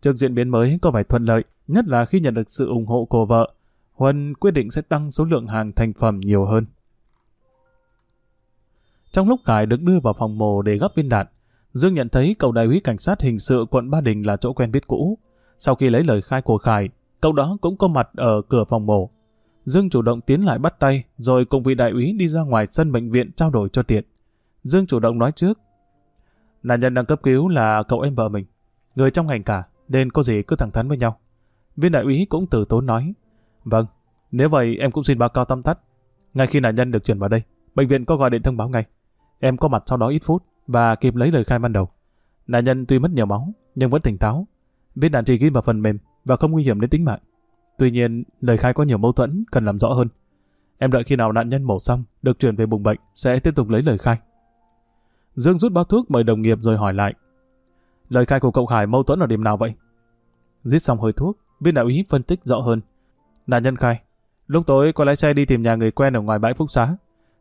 Trước diễn biến mới có vẻ thuận lợi, nhất là khi nhận được sự ủng hộ của vợ, Huân quyết định sẽ tăng số lượng hàng thành phẩm nhiều hơn. Trong lúc Khải được đưa vào phòng mổ để gấp viên đạn, Dương nhận thấy cậu đại úy cảnh sát hình sự quận Ba Đình là chỗ quen biết cũ. Sau khi lấy lời khai của Khải, cậu đó cũng có mặt ở cửa phòng mổ. Dương chủ động tiến lại bắt tay, rồi cùng vị đại úy đi ra ngoài sân bệnh viện trao đổi cho tiện. Dương chủ động nói trước. Nạn nhân đang cấp cứu là cậu em vợ mình. Người trong ngành cả, nên có gì cứ thẳng thắn với nhau. Viên đại úy cũng từ tốn nói. Vâng, nếu vậy em cũng xin báo cáo tâm tắt. Ngay khi nạn nhân được chuyển vào đây, bệnh viện có gọi điện thông báo ngay. Em có mặt sau đó ít phút và kịp lấy lời khai ban đầu. Nạn nhân tuy mất nhiều máu, nhưng vẫn tỉnh táo. Viên đạn chỉ ghi vào phần mềm và không nguy hiểm đến tính mạng. Tuy nhiên, lời khai có nhiều mâu thuẫn, cần làm rõ hơn. Em đợi khi nào nạn nhân mổ xong, được chuyển về bùng bệnh, sẽ tiếp tục lấy lời khai. Dương rút bao thuốc mời đồng nghiệp rồi hỏi lại. Lời khai của cậu Khải mâu thuẫn ở điểm nào vậy? Giết xong hơi thuốc, viên đạo ý phân tích rõ hơn. Nạn nhân khai, lúc tối có lái xe đi tìm nhà người quen ở ngoài bãi phúc xá.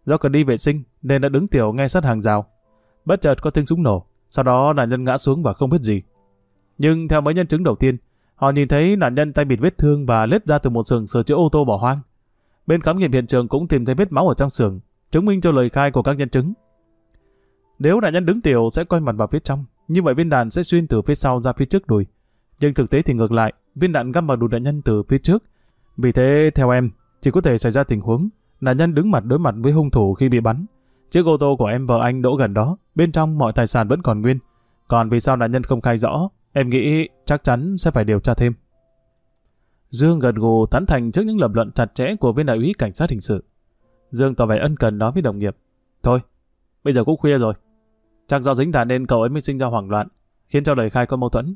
Do cần đi vệ sinh nên đã đứng tiểu ngay sát hàng rào. Bất chợt có tiếng súng nổ, sau đó nạn nhân ngã xuống và không biết gì. Nhưng theo mấy nhân chứng đầu tiên, họ nhìn thấy nạn nhân tay bịt vết thương và lết ra từ một xưởng sửa chữa ô tô bỏ hoang. Bên khám nghiệm hiện trường cũng tìm thấy vết máu ở trong xưởng, chứng minh cho lời khai của các nhân chứng. Nếu nạn nhân đứng tiểu sẽ quay mặt vào phía trong, như vậy viên đạn sẽ xuyên từ phía sau ra phía trước đùi. Nhưng thực tế thì ngược lại, viên đạn găm vào đùi nạn nhân từ phía trước. Vì thế, theo em, chỉ có thể xảy ra tình huống nạn nhân đứng mặt đối mặt với hung thủ khi bị bắn. Chiếc ô tô của em vợ anh đỗ gần đó, bên trong mọi tài sản vẫn còn nguyên. Còn vì sao nạn nhân không khai rõ, em nghĩ chắc chắn sẽ phải điều tra thêm. Dương gật gù tán thành trước những lập luận chặt chẽ của viên đại úy cảnh sát hình sự. Dương tỏ vẻ ân cần nói với đồng nghiệp. Thôi, bây giờ cũng khuya rồi. Chắc do dính đạn nên cậu ấy mới sinh ra hoảng loạn, khiến cho lời khai có mâu thuẫn.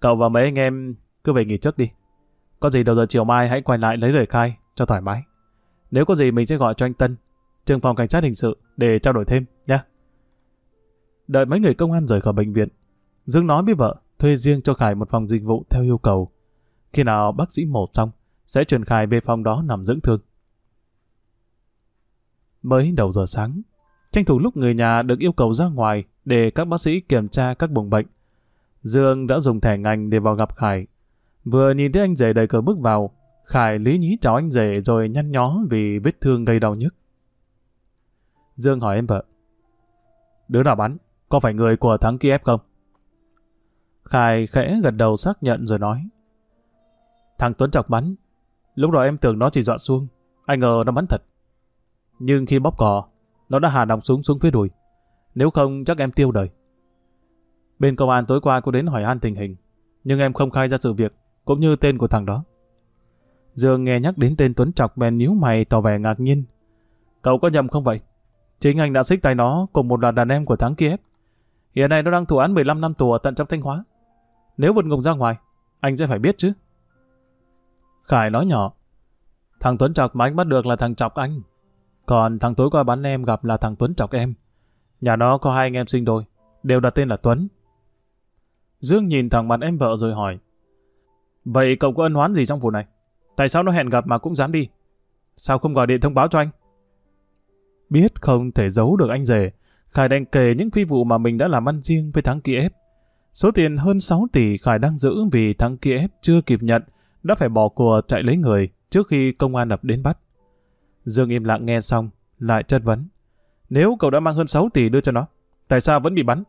Cậu và mấy anh em cứ về nghỉ trước đi. Có gì đầu giờ chiều mai hãy quay lại lấy lời khai cho thoải mái. Nếu có gì mình sẽ gọi cho anh Tân, trường phòng cảnh sát hình sự để trao đổi thêm nhé. Đợi mấy người công an rời khỏi bệnh viện, Dương nói với vợ thuê riêng cho Khải một phòng dịch vụ theo yêu cầu. Khi nào bác sĩ mổ xong, sẽ chuyển Khải về phòng đó nằm dưỡng thương. Mới đầu giờ sáng, tranh thủ lúc người nhà được yêu cầu ra ngoài để các bác sĩ kiểm tra các buồng bệnh. Dương đã dùng thẻ ngành để vào gặp Khải. Vừa nhìn thấy anh rể đầy cờ bước vào, Khải lý nhí chào anh rể rồi nhăn nhó vì vết thương gây đau nhức. Dương hỏi em vợ. Đứa nào bắn? Có phải người của thắng Kiev không? Khải khẽ gật đầu xác nhận rồi nói. Thằng Tuấn chọc bắn. Lúc đó em tưởng nó chỉ dọa xuông. Anh ngờ nó bắn thật. Nhưng khi bóp cò, nó đã hà nòng súng xuống phía đùi. Nếu không chắc em tiêu đời. Bên công an tối qua cô đến hỏi han tình hình. Nhưng em không khai ra sự việc, cũng như tên của thằng đó. Dương nghe nhắc đến tên Tuấn Trọc bèn nhíu mày tỏ vẻ ngạc nhiên. Cậu có nhầm không vậy? Chính anh đã xích tay nó cùng một loạt đàn em của tháng Kiev. Hiện nay nó đang thụ án 15 năm tù ở tận trong Thanh Hóa. Nếu vượt ngục ra ngoài, anh sẽ phải biết chứ. Khải nói nhỏ. Thằng Tuấn Trọc mà anh bắt được là thằng Trọc anh. Còn thằng tối qua bắn em gặp là thằng Tuấn Trọc em. Nhà nó có hai anh em sinh đôi, đều đặt tên là Tuấn. Dương nhìn thằng bạn em vợ rồi hỏi. Vậy cậu có ân hoán gì trong vụ này? Tại sao nó hẹn gặp mà cũng dám đi? Sao không gọi điện thông báo cho anh? Biết không thể giấu được anh rể, Khải đành kể những phi vụ mà mình đã làm ăn riêng với thắng ép. Số tiền hơn 6 tỷ Khải đang giữ vì thắng Kiev chưa kịp nhận, đã phải bỏ của chạy lấy người trước khi công an ập đến bắt. Dương im lặng nghe xong, lại chất vấn. Nếu cậu đã mang hơn 6 tỷ đưa cho nó, tại sao vẫn bị bắn?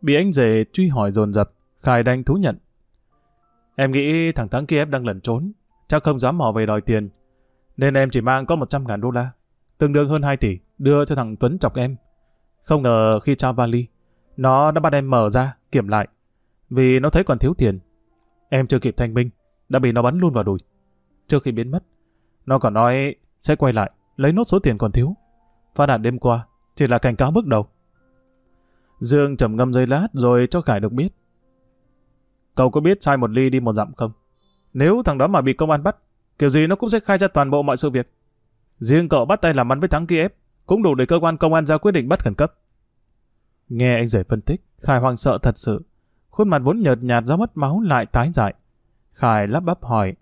Bị anh rể truy hỏi dồn dập, Khải đành thú nhận. Em nghĩ thằng Thắng Kiev đang lẩn trốn, chắc không dám mò về đòi tiền. Nên em chỉ mang có 100 ngàn đô la, tương đương hơn 2 tỷ, đưa cho thằng Tuấn chọc em. Không ngờ khi trao vali, nó đã bắt em mở ra, kiểm lại. Vì nó thấy còn thiếu tiền. Em chưa kịp thanh minh, đã bị nó bắn luôn vào đùi. Trước khi biến mất, nó còn nói sẽ quay lại, lấy nốt số tiền còn thiếu. Phát đạn đêm qua, chỉ là cảnh cáo bước đầu. Dương trầm ngâm giây lát rồi cho Khải được biết. Cậu có biết sai một ly đi một dặm không? Nếu thằng đó mà bị công an bắt, kiểu gì nó cũng sẽ khai ra toàn bộ mọi sự việc. Riêng cậu bắt tay làm ăn với thắng kia ép, cũng đủ để cơ quan công an ra quyết định bắt khẩn cấp. Nghe anh rể phân tích, Khải hoang sợ thật sự. Khuôn mặt vốn nhợt nhạt do mất máu lại tái dại. Khải lắp bắp hỏi,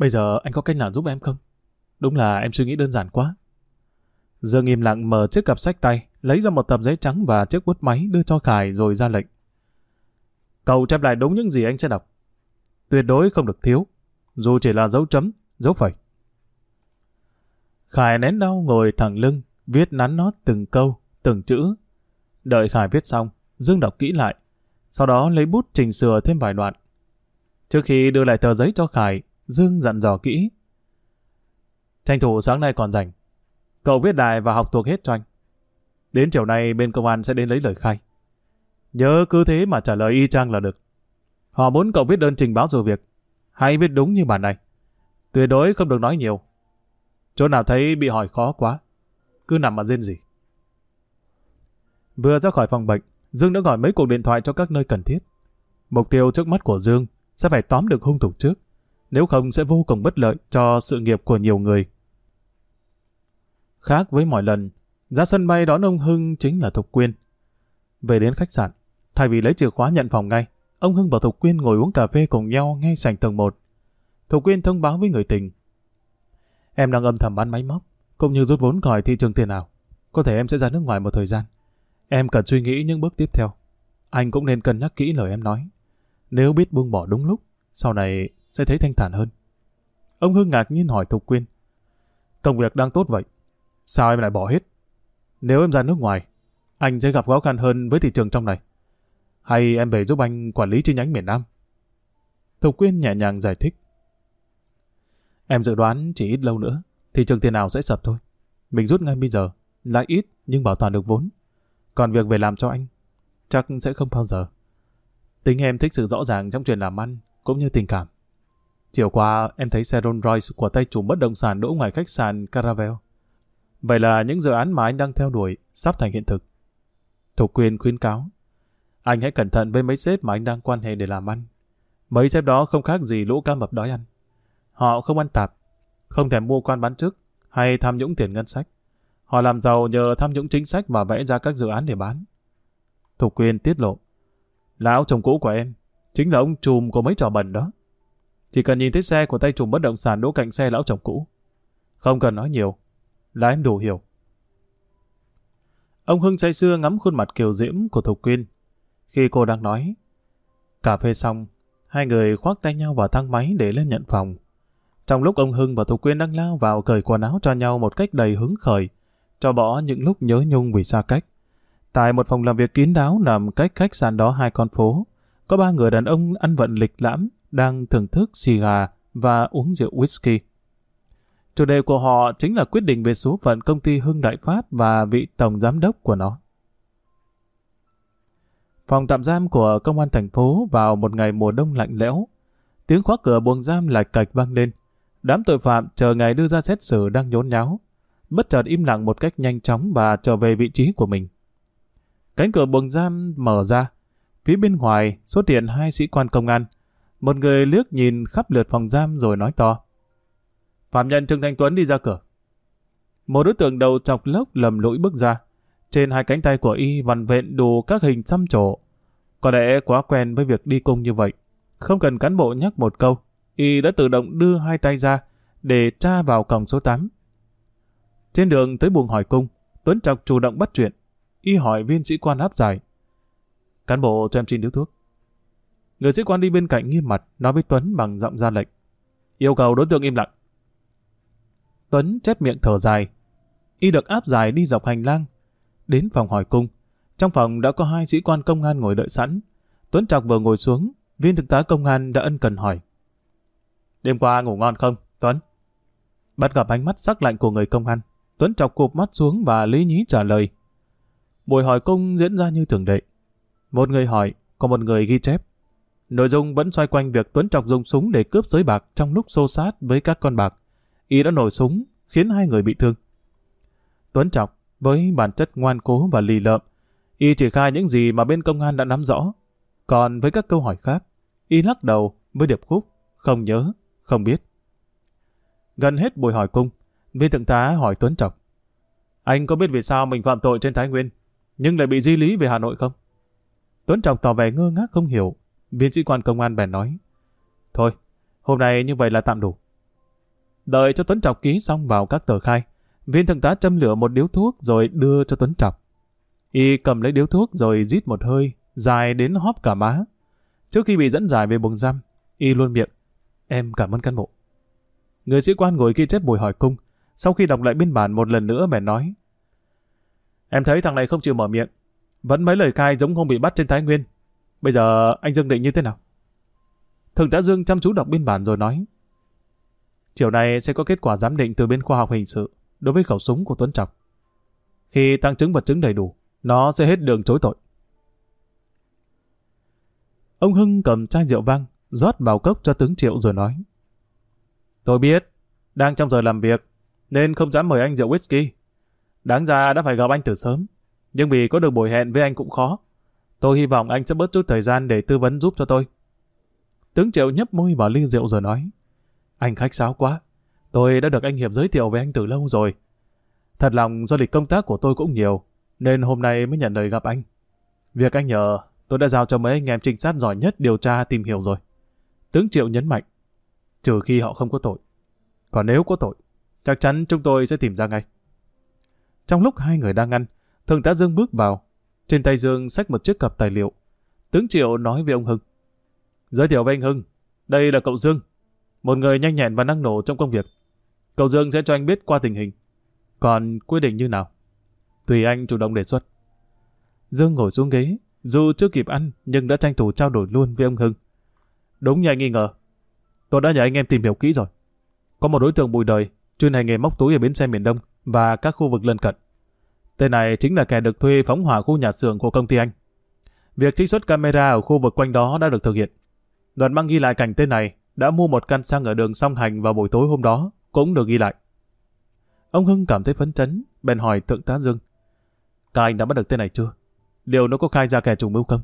Bây giờ anh có cách nào giúp em không? Đúng là em suy nghĩ đơn giản quá. Dương im lặng mở chiếc cặp sách tay, lấy ra một tập giấy trắng và chiếc bút máy đưa cho Khải rồi ra lệnh. Cậu chép lại đúng những gì anh sẽ đọc. Tuyệt đối không được thiếu, dù chỉ là dấu chấm, dấu phẩy. Khải nén đau ngồi thẳng lưng, viết nắn nót từng câu, từng chữ. Đợi Khải viết xong, Dương đọc kỹ lại, sau đó lấy bút chỉnh sửa thêm vài đoạn. Trước khi đưa lại tờ giấy cho Khải, Dương dặn dò kỹ. Tranh thủ sáng nay còn rảnh. Cậu viết đài và học thuộc hết cho anh. Đến chiều nay bên công an sẽ đến lấy lời khai. Nhớ cứ thế mà trả lời y chang là được. Họ muốn cậu viết đơn trình báo sự việc. Hãy viết đúng như bản này. Tuyệt đối không được nói nhiều. Chỗ nào thấy bị hỏi khó quá. Cứ nằm mà rên gì. Vừa ra khỏi phòng bệnh, Dương đã gọi mấy cuộc điện thoại cho các nơi cần thiết. Mục tiêu trước mắt của Dương sẽ phải tóm được hung thủ trước. Nếu không sẽ vô cùng bất lợi cho sự nghiệp của nhiều người. Khác với mọi lần, ra sân bay đón ông Hưng chính là Thục Quyên. Về đến khách sạn, thay vì lấy chìa khóa nhận phòng ngay, ông Hưng và Thục Quyên ngồi uống cà phê cùng nhau ngay sảnh tầng 1. Thục Quyên thông báo với người tình. Em đang âm thầm bán máy móc, cũng như rút vốn khỏi thị trường tiền ảo Có thể em sẽ ra nước ngoài một thời gian. Em cần suy nghĩ những bước tiếp theo. Anh cũng nên cân nhắc kỹ lời em nói. Nếu biết buông bỏ đúng lúc, sau này sẽ thấy thanh thản hơn. Ông Hưng ngạc nhiên hỏi Thục Quyên. Công việc đang tốt vậy, sao em lại bỏ hết? Nếu em ra nước ngoài, anh sẽ gặp khó khăn hơn với thị trường trong này. Hay em về giúp anh quản lý chi nhánh miền Nam? Thục Quyên nhẹ nhàng giải thích. Em dự đoán chỉ ít lâu nữa, thị trường tiền nào sẽ sập thôi. Mình rút ngay bây giờ, lại ít nhưng bảo toàn được vốn. Toàn việc về làm cho anh, chắc sẽ không bao giờ. Tính em thích sự rõ ràng trong chuyện làm ăn, cũng như tình cảm. Chiều qua, em thấy xe Rolls Royce của tay chủ bất động sản đỗ ngoài khách sạn Caravel. Vậy là những dự án mà anh đang theo đuổi sắp thành hiện thực. Thục quyền khuyến cáo. Anh hãy cẩn thận với mấy sếp mà anh đang quan hệ để làm ăn. Mấy sếp đó không khác gì lũ cá mập đói ăn. Họ không ăn tạp, không thèm mua quan bán chức hay tham nhũng tiền ngân sách. Họ làm giàu nhờ tham nhũng chính sách và vẽ ra các dự án để bán. Thục Quyên tiết lộ. Lão chồng cũ của em, chính là ông trùm của mấy trò bẩn đó. Chỉ cần nhìn thấy xe của tay trùm bất động sản đỗ cạnh xe lão chồng cũ. Không cần nói nhiều, là em đủ hiểu. Ông Hưng say sưa ngắm khuôn mặt kiều diễm của Thục Quyên. Khi cô đang nói, cà phê xong, hai người khoác tay nhau vào thang máy để lên nhận phòng. Trong lúc ông Hưng và Thục Quyên đang lao vào cởi quần áo cho nhau một cách đầy hứng khởi, cho bỏ những lúc nhớ nhung vì xa cách. Tại một phòng làm việc kín đáo nằm cách khách sạn đó hai con phố, có ba người đàn ông ăn vận lịch lãm đang thưởng thức xì gà và uống rượu whisky. Chủ đề của họ chính là quyết định về số phận công ty Hưng Đại Phát và vị tổng giám đốc của nó. Phòng tạm giam của công an thành phố vào một ngày mùa đông lạnh lẽo. Tiếng khóa cửa buồng giam lạch cạch vang lên. Đám tội phạm chờ ngày đưa ra xét xử đang nhốn nháo. Bất chợt im lặng một cách nhanh chóng và trở về vị trí của mình. Cánh cửa buồng giam mở ra. Phía bên ngoài xuất hiện hai sĩ quan công an. Một người liếc nhìn khắp lượt phòng giam rồi nói to. Phạm nhân Trương Thanh Tuấn đi ra cửa. Một đối tượng đầu chọc lốc lầm lũi bước ra. Trên hai cánh tay của y vằn vện đủ các hình xăm trổ. Có lẽ quá quen với việc đi cung như vậy. Không cần cán bộ nhắc một câu, y đã tự động đưa hai tay ra để tra vào cổng số 8. Trên đường tới buồng hỏi cung, Tuấn Trọc chủ động bắt chuyện. Y hỏi viên sĩ quan áp giải. Cán bộ cho em xin điếu thuốc. Người sĩ quan đi bên cạnh nghiêm mặt nói với Tuấn bằng giọng ra lệnh. Yêu cầu đối tượng im lặng. Tuấn chép miệng thở dài. Y được áp giải đi dọc hành lang. Đến phòng hỏi cung. Trong phòng đã có hai sĩ quan công an ngồi đợi sẵn. Tuấn Trọc vừa ngồi xuống, viên thực tá công an đã ân cần hỏi. Đêm qua ngủ ngon không, Tuấn? Bắt gặp ánh mắt sắc lạnh của người công an. Tuấn chọc cụp mắt xuống và lý nhí trả lời. Buổi hỏi cung diễn ra như thường lệ. Một người hỏi, còn một người ghi chép. Nội dung vẫn xoay quanh việc Tuấn Trọc dùng súng để cướp giới bạc trong lúc xô sát với các con bạc y đã nổ súng, khiến hai người bị thương. Tuấn Trọc, với bản chất ngoan cố và lì lợm, y chỉ khai những gì mà bên công an đã nắm rõ. Còn với các câu hỏi khác, y lắc đầu với điệp khúc, không nhớ, không biết. Gần hết buổi hỏi cung, viên thượng tá hỏi Tuấn Trọng: Anh có biết vì sao mình phạm tội trên Thái Nguyên, nhưng lại bị di lý về Hà Nội không? Tuấn Trọng tỏ vẻ ngơ ngác không hiểu. Viên sĩ quan công an bèn nói. Thôi, hôm nay như vậy là tạm đủ. Đợi cho Tuấn Trọng ký xong vào các tờ khai, viên thượng tá châm lửa một điếu thuốc rồi đưa cho Tuấn Trọng. Y cầm lấy điếu thuốc rồi rít một hơi, dài đến hóp cả má. Trước khi bị dẫn giải về buồng giam, Y luôn miệng. Em cảm ơn cán bộ. Người sĩ quan ngồi ghi chép bồi hỏi cung. Sau khi đọc lại biên bản một lần nữa mẹ nói. Em thấy thằng này không chịu mở miệng. Vẫn mấy lời khai giống không bị bắt trên Thái Nguyên. Bây giờ anh Dương định như thế nào? Thượng tá Dương chăm chú đọc biên bản rồi nói. Chiều nay sẽ có kết quả giám định từ bên khoa học hình sự đối với khẩu súng của Tuấn Trọng. Khi tăng chứng vật chứng đầy đủ, nó sẽ hết đường chối tội. Ông Hưng cầm chai rượu vang, rót vào cốc cho tướng Triệu rồi nói. Tôi biết, đang trong giờ làm việc, nên không dám mời anh rượu whisky. Đáng ra đã phải gặp anh từ sớm, nhưng vì có được buổi hẹn với anh cũng khó. Tôi hy vọng anh sẽ bớt chút thời gian để tư vấn giúp cho tôi. Tướng Triệu nhấp môi vào ly rượu rồi nói. Anh khách sáo quá. Tôi đã được anh Hiệp giới thiệu với anh từ lâu rồi. Thật lòng do lịch công tác của tôi cũng nhiều, nên hôm nay mới nhận lời gặp anh. Việc anh nhờ, tôi đã giao cho mấy anh em trinh sát giỏi nhất điều tra tìm hiểu rồi. Tướng Triệu nhấn mạnh, trừ khi họ không có tội. Còn nếu có tội, chắc chắn chúng tôi sẽ tìm ra ngay. Trong lúc hai người đang ăn, Thượng tá Dương bước vào. Trên tay Dương xách một chiếc cặp tài liệu. Tướng Triệu nói với ông Hưng. Giới thiệu với anh Hưng, đây là cậu Dương, một người nhanh nhẹn và năng nổ trong công việc. Cậu Dương sẽ cho anh biết qua tình hình. Còn quyết định như nào? Tùy anh chủ động đề xuất. Dương ngồi xuống ghế, dù chưa kịp ăn nhưng đã tranh thủ trao đổi luôn với ông Hưng. Đúng như anh nghi ngờ. Tôi đã nhờ anh em tìm hiểu kỹ rồi. Có một đối tượng bùi đời, chuyên hành nghề móc túi ở bến xe miền Đông và các khu vực lân cận. Tên này chính là kẻ được thuê phóng hỏa khu nhà xưởng của công ty anh. Việc trích xuất camera ở khu vực quanh đó đã được thực hiện. Đoạn băng ghi lại cảnh tên này đã mua một căn xăng ở đường song hành vào buổi tối hôm đó, cũng được ghi lại. Ông Hưng cảm thấy phấn chấn, bèn hỏi Thượng tá Dương. Các anh đã bắt được tên này chưa? Điều nó có khai ra kẻ chủ mưu không?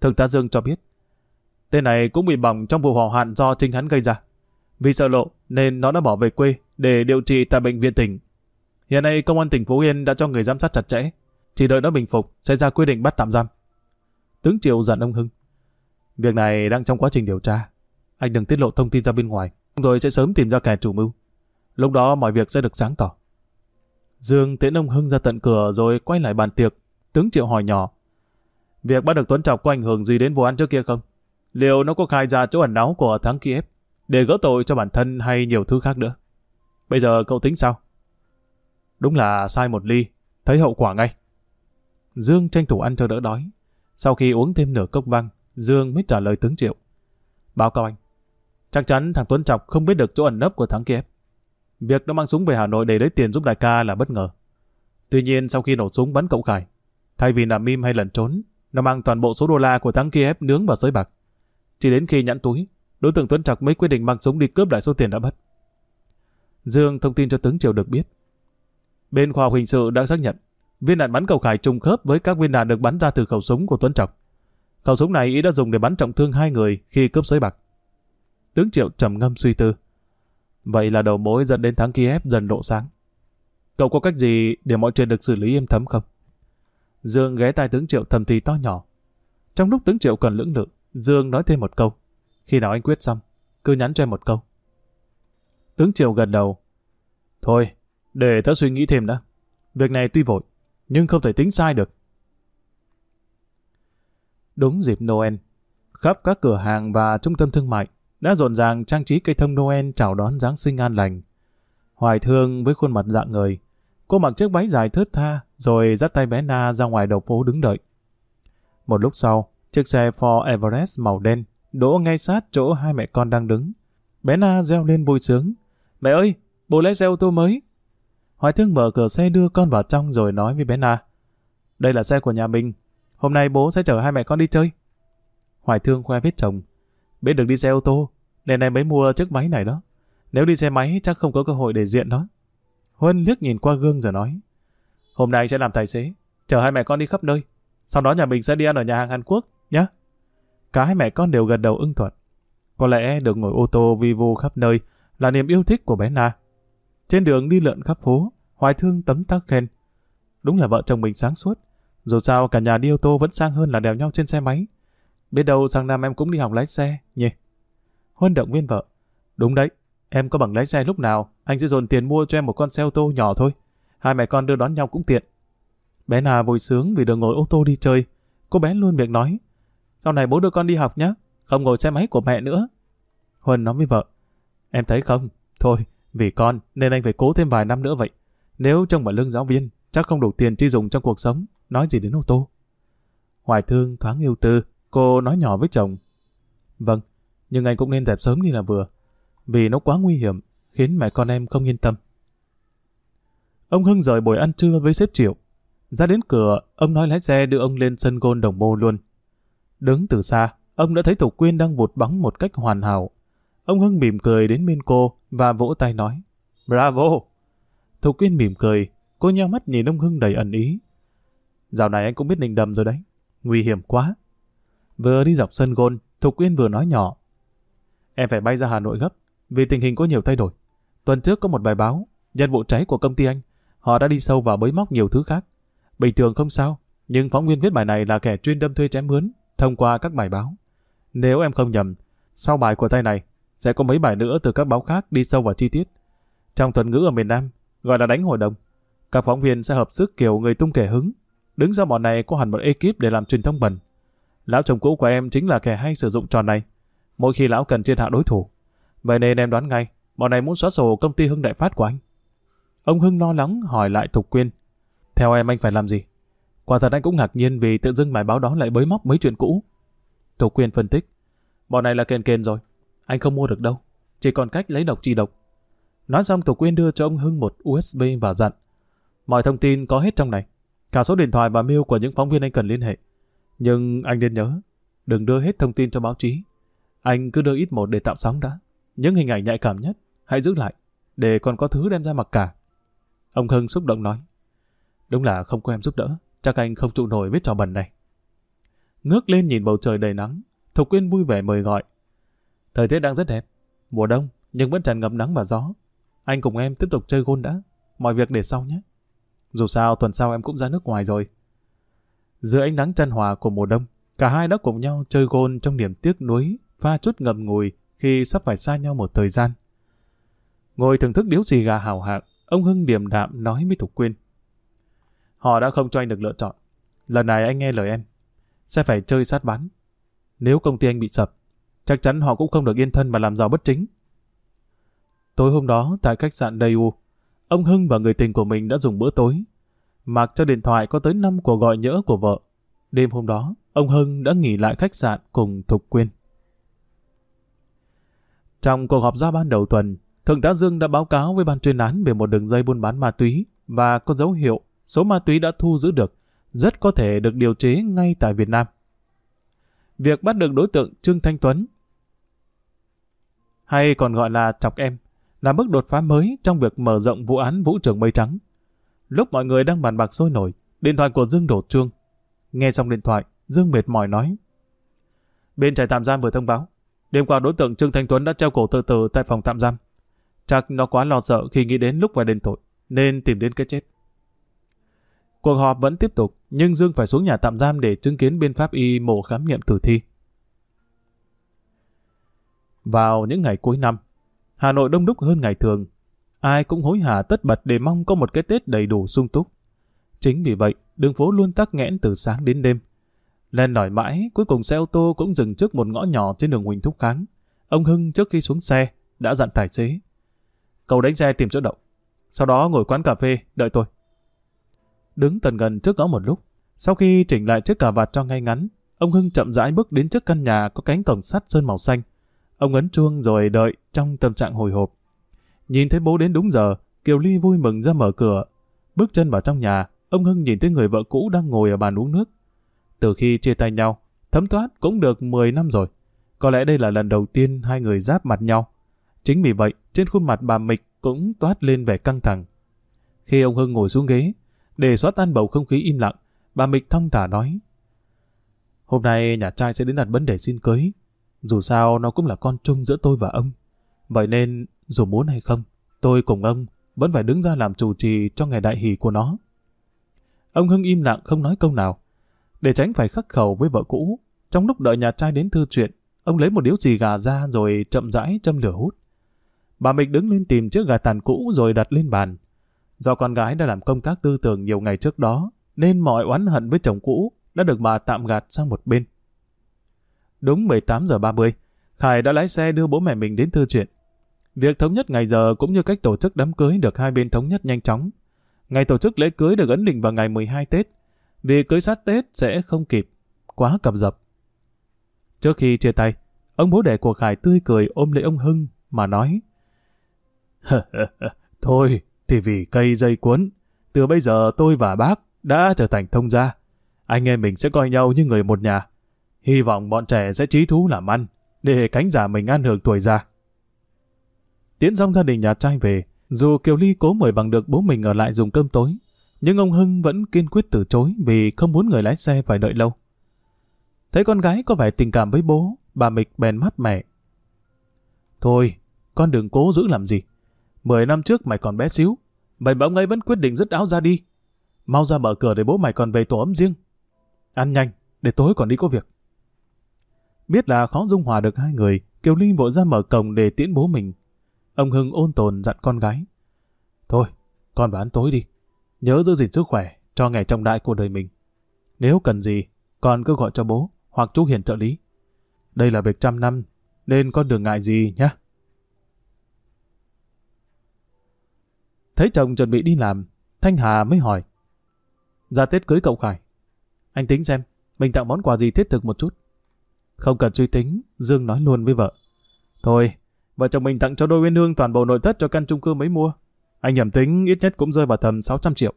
Thượng tá Dương cho biết. Tên này cũng bị bỏng trong vụ hỏa hoạn do chính hắn gây ra. Vì sợ lộ nên nó đã bỏ về quê để điều trị tại bệnh viện tỉnh. Hiện nay, công an tỉnh Phú Yên đã cho người giám sát chặt chẽ. Chỉ đợi nó bình phục, sẽ ra quyết định bắt tạm giam. Tướng Triệu dặn ông Hưng. Việc này đang trong quá trình điều tra. Anh đừng tiết lộ thông tin ra bên ngoài. Chúng tôi sẽ sớm tìm ra kẻ chủ mưu. Lúc đó mọi việc sẽ được sáng tỏ. Dương tiễn ông Hưng ra tận cửa rồi quay lại bàn tiệc. Tướng Triệu hỏi nhỏ. Việc bắt được Tuấn Trọc có ảnh hưởng gì đến vụ án trước kia không? Liệu nó có khai ra chỗ ẩn náu của tháng Kiev để gỡ tội cho bản thân hay nhiều thứ khác nữa? Bây giờ cậu tính sao? Đúng là sai một ly, thấy hậu quả ngay. Dương tranh thủ ăn cho đỡ đói. Sau khi uống thêm nửa cốc văng, Dương mới trả lời tướng Triệu. Báo cáo anh, chắc chắn thằng Tuấn Trọc không biết được chỗ ẩn nấp của thắng Kiev. Việc nó mang súng về Hà Nội để lấy tiền giúp đại ca là bất ngờ. Tuy nhiên sau khi nổ súng bắn cậu Khải, thay vì nằm im hay lẩn trốn, nó mang toàn bộ số đô la của thắng Kiev nướng vào sới bạc. Chỉ đến khi nhãn túi, đối tượng Tuấn Trọc mới quyết định mang súng đi cướp lại số tiền đã mất. Dương thông tin cho tướng Triều được biết. Bên khoa học hình sự đã xác nhận viên đạn bắn cầu khải trùng khớp với các viên đạn được bắn ra từ khẩu súng của Tuấn Trọc. Khẩu súng này ý đã dùng để bắn trọng thương hai người khi cướp sới bạc. Tướng Triệu trầm ngâm suy tư. Vậy là đầu mối dẫn đến thắng Kiev dần lộ sáng. Cậu có cách gì để mọi chuyện được xử lý êm thấm không? Dương ghé tai tướng Triệu thầm thì to nhỏ. Trong lúc tướng Triệu cần lưỡng lự, Dương nói thêm một câu. Khi nào anh quyết xong, cứ nhắn cho em một câu. Tướng triều gật đầu. Thôi, để tớ suy nghĩ thêm đã. Việc này tuy vội, nhưng không thể tính sai được. Đúng dịp Noel, khắp các cửa hàng và trung tâm thương mại đã rộn ràng trang trí cây thông Noel chào đón Giáng sinh an lành. Hoài thương với khuôn mặt dạng người, cô mặc chiếc váy dài thướt tha rồi dắt tay bé Na ra ngoài đầu phố đứng đợi. Một lúc sau, chiếc xe Ford Everest màu đen đỗ ngay sát chỗ hai mẹ con đang đứng. Bé Na reo lên vui sướng. Mẹ ơi, bố lấy xe ô tô mới. Hoài thương mở cửa xe đưa con vào trong rồi nói với bé Na. Đây là xe của nhà mình. Hôm nay bố sẽ chở hai mẹ con đi chơi. Hoài thương khoe với chồng. Biết được đi xe ô tô, nên em mới mua chiếc máy này đó. Nếu đi xe máy chắc không có cơ hội để diện đó. Huân liếc nhìn qua gương rồi nói. Hôm nay sẽ làm tài xế, chở hai mẹ con đi khắp nơi. Sau đó nhà mình sẽ đi ăn ở nhà hàng Hàn Quốc, nhé. Cả hai mẹ con đều gật đầu ưng thuận. Có lẽ được ngồi ô tô vi vu khắp nơi là niềm yêu thích của bé Na. Trên đường đi lượn khắp phố, Hoài Thương tấm tắc khen. Đúng là vợ chồng mình sáng suốt. Dù sao cả nhà đi ô tô vẫn sang hơn là đèo nhau trên xe máy. Biết đâu sang năm em cũng đi học lái xe, nhỉ? Huân động viên vợ. Đúng đấy, Em có bằng lái xe lúc nào, anh sẽ dồn tiền mua cho em một con xe ô tô nhỏ thôi. Hai mẹ con đưa đón nhau cũng tiện. Bé Na vui sướng vì được ngồi ô tô đi chơi. Cô bé luôn miệng nói, sau này bố đưa con đi học nhé, không ngồi xe máy của mẹ nữa. Huân nói với vợ, em thấy không, thôi, vì con nên anh phải cố thêm vài năm nữa vậy. Nếu trông vào lương giáo viên, chắc không đủ tiền chi dùng trong cuộc sống, nói gì đến ô tô. Hoài thương thoáng yêu tư, cô nói nhỏ với chồng. Vâng, nhưng anh cũng nên dẹp sớm đi là vừa, vì nó quá nguy hiểm, khiến mẹ con em không yên tâm. Ông Hưng rời buổi ăn trưa với sếp Triệu. Ra đến cửa, ông nói lái xe đưa ông lên sân gôn đồng mô luôn. Đứng từ xa, ông đã thấy Tổ Quyên đang vụt bóng một cách hoàn hảo. Ông Hưng mỉm cười đến bên cô và vỗ tay nói, Bravo! Thục Quyên mỉm cười, cô nheo mắt nhìn ông Hưng đầy ẩn ý. Dạo này anh cũng biết nình đầm rồi đấy, nguy hiểm quá. Vừa đi dọc sân gôn, Thục Quyên vừa nói nhỏ. Em phải bay ra Hà Nội gấp, vì tình hình có nhiều thay đổi. Tuần trước có một bài báo, nhân vụ cháy của công ty anh, họ đã đi sâu vào bới móc nhiều thứ khác. Bình thường không sao, nhưng phóng viên viết bài này là kẻ chuyên đâm thuê chém mướn, thông qua các bài báo. Nếu em không nhầm, sau bài của tay này, sẽ có mấy bài nữa từ các báo khác đi sâu vào chi tiết. Trong thuật ngữ ở miền Nam, gọi là đánh hội đồng. Các phóng viên sẽ hợp sức kiểu người tung kẻ hứng. Đứng ra bọn này có hẳn một ekip để làm truyền thông bẩn. Lão chồng cũ của em chính là kẻ hay sử dụng trò này. Mỗi khi lão cần triệt hạ đối thủ. Vậy nên em đoán ngay, bọn này muốn xóa sổ công ty Hưng Đại Phát của anh. Ông Hưng lo lắng hỏi lại Thục Quyên. Theo em anh phải làm gì? Quả thật anh cũng ngạc nhiên vì tự dưng bài báo đó lại bới móc mấy chuyện cũ. Thục Quyên phân tích. Bọn này là kền kền rồi. Anh không mua được đâu. Chỉ còn cách lấy độc trị độc. Nói xong Thục Quyên đưa cho ông Hưng một USB và dặn. Mọi thông tin có hết trong này. Cả số điện thoại và mail của những phóng viên anh cần liên hệ. Nhưng anh nên nhớ, đừng đưa hết thông tin cho báo chí. Anh cứ đưa ít một để tạo sóng đã. Những hình ảnh nhạy cảm nhất, hãy giữ lại, để còn có thứ đem ra mặc cả. Ông Hưng xúc động nói. Đúng là không có em giúp đỡ, chắc anh không trụ nổi với trò bẩn này. Ngước lên nhìn bầu trời đầy nắng, Thục Quyên vui vẻ mời gọi. Thời tiết đang rất đẹp, mùa đông, nhưng vẫn tràn ngập nắng và gió. Anh cùng em tiếp tục chơi gôn đã, mọi việc để sau nhé. Dù sao tuần sau em cũng ra nước ngoài rồi. Giữa ánh nắng chân hòa của mùa đông, cả hai đã cùng nhau chơi gôn trong niềm tiếc nuối, pha chút ngầm ngùi khi sắp phải xa nhau một thời gian. Ngồi thưởng thức điếu xì gà hào hạng, ông Hưng điềm đạm nói với Thục Quyên. Họ đã không cho anh được lựa chọn. Lần này anh nghe lời em. Sẽ phải chơi sát bắn. Nếu công ty anh bị sập, chắc chắn họ cũng không được yên thân mà làm giàu bất chính. Tối hôm đó, tại khách sạn Dayu, ông Hưng và người tình của mình đã dùng bữa tối. Mặc cho điện thoại có tới 5 cuộc gọi nhỡ của vợ. Đêm hôm đó, ông Hưng đã nghỉ lại khách sạn cùng Thục Quyên. Trong cuộc họp ra ban đầu tuần, Thượng tá Dương đã báo cáo với ban chuyên án về một đường dây buôn bán ma túy và có dấu hiệu số ma túy đã thu giữ được rất có thể được điều chế ngay tại Việt Nam. Việc bắt được đối tượng Trương Thanh Tuấn hay còn gọi là chọc em là bước đột phá mới trong việc mở rộng vụ án vũ trường mây trắng. Lúc mọi người đang bàn bạc sôi nổi, điện thoại của Dương đổ chuông. Nghe xong điện thoại, Dương mệt mỏi nói. Bên trại tạm giam vừa thông báo, đêm qua đối tượng Trương Thanh Tuấn đã treo cổ tự tử tại phòng tạm giam. Chắc nó quá lo sợ khi nghĩ đến lúc phải đền tội, nên tìm đến cái chết. Cuộc họp vẫn tiếp tục, nhưng Dương phải xuống nhà tạm giam để chứng kiến biên pháp y mổ khám nghiệm tử thi. Vào những ngày cuối năm, Hà Nội đông đúc hơn ngày thường. Ai cũng hối hả tất bật để mong có một cái Tết đầy đủ sung túc. Chính vì vậy, đường phố luôn tắc nghẽn từ sáng đến đêm. Lên nổi mãi, cuối cùng xe ô tô cũng dừng trước một ngõ nhỏ trên đường Huỳnh Thúc Kháng. Ông Hưng trước khi xuống xe đã dặn tài xế. Cậu đánh xe tìm chỗ đậu. Sau đó ngồi quán cà phê, đợi tôi. Đứng tần gần trước ngõ một lúc, sau khi chỉnh lại chiếc cà vạt cho ngay ngắn, ông Hưng chậm rãi bước đến trước căn nhà có cánh cổng sắt sơn màu xanh. Ông ấn chuông rồi đợi trong tâm trạng hồi hộp. Nhìn thấy bố đến đúng giờ, Kiều Ly vui mừng ra mở cửa. Bước chân vào trong nhà, ông Hưng nhìn thấy người vợ cũ đang ngồi ở bàn uống nước. Từ khi chia tay nhau, thấm thoát cũng được 10 năm rồi. Có lẽ đây là lần đầu tiên hai người giáp mặt nhau. Chính vì vậy, trên khuôn mặt bà Mịch cũng toát lên vẻ căng thẳng. Khi ông Hưng ngồi xuống ghế, để xóa tan bầu không khí im lặng, bà Mịch thong thả nói. Hôm nay nhà trai sẽ đến đặt vấn đề xin cưới. Dù sao nó cũng là con chung giữa tôi và ông. Vậy nên, dù muốn hay không, tôi cùng ông vẫn phải đứng ra làm chủ trì cho ngày đại hỷ của nó. Ông Hưng im lặng không nói câu nào. Để tránh phải khắc khẩu với vợ cũ, trong lúc đợi nhà trai đến thư chuyện, ông lấy một điếu xì gà ra rồi chậm rãi châm lửa hút. bà Mịch đứng lên tìm chiếc gà tàn cũ rồi đặt lên bàn. Do con gái đã làm công tác tư tưởng nhiều ngày trước đó, nên mọi oán hận với chồng cũ đã được bà tạm gạt sang một bên. Đúng 18 giờ 30, Khải đã lái xe đưa bố mẹ mình đến thư chuyện. Việc thống nhất ngày giờ cũng như cách tổ chức đám cưới được hai bên thống nhất nhanh chóng. Ngày tổ chức lễ cưới được ấn định vào ngày 12 Tết. Vì cưới sát Tết sẽ không kịp, quá cập dập. Trước khi chia tay, ông bố đẻ của Khải tươi cười ôm lấy ông Hưng mà nói Thôi, thì vì cây dây cuốn, từ bây giờ tôi và bác đã trở thành thông gia. Anh em mình sẽ coi nhau như người một nhà. Hy vọng bọn trẻ sẽ trí thú làm ăn, để cánh giả mình ăn hưởng tuổi già. Tiến dòng gia đình nhà trai về, dù Kiều Ly cố mời bằng được bố mình ở lại dùng cơm tối, nhưng ông Hưng vẫn kiên quyết từ chối vì không muốn người lái xe phải đợi lâu. Thấy con gái có vẻ tình cảm với bố, bà Mịch bèn mắt mẹ. Thôi, con đừng cố giữ làm gì. Mười năm trước mày còn bé xíu, vậy mà ông ấy vẫn quyết định dứt áo ra đi. Mau ra mở cửa để bố mày còn về tổ ấm riêng. Ăn nhanh, để tối còn đi có việc. Biết là khó dung hòa được hai người, Kiều Ly vội ra mở cổng để tiễn bố mình. Ông Hưng ôn tồn dặn con gái. Thôi, con bán tối đi. Nhớ giữ gìn sức khỏe cho ngày trọng đại của đời mình. Nếu cần gì, con cứ gọi cho bố hoặc chú Hiền trợ lý. Đây là việc trăm năm, nên con đừng ngại gì nhé. Thấy chồng chuẩn bị đi làm, Thanh Hà mới hỏi. Ra Tết cưới cậu Khải. Anh tính xem, mình tặng món quà gì thiết thực một chút. Không cần suy tính, Dương nói luôn với vợ. Thôi, vợ chồng mình tặng cho đôi Uyên Hương toàn bộ nội thất cho căn chung cư mới mua. Anh nhầm tính ít nhất cũng rơi vào tầm 600 triệu.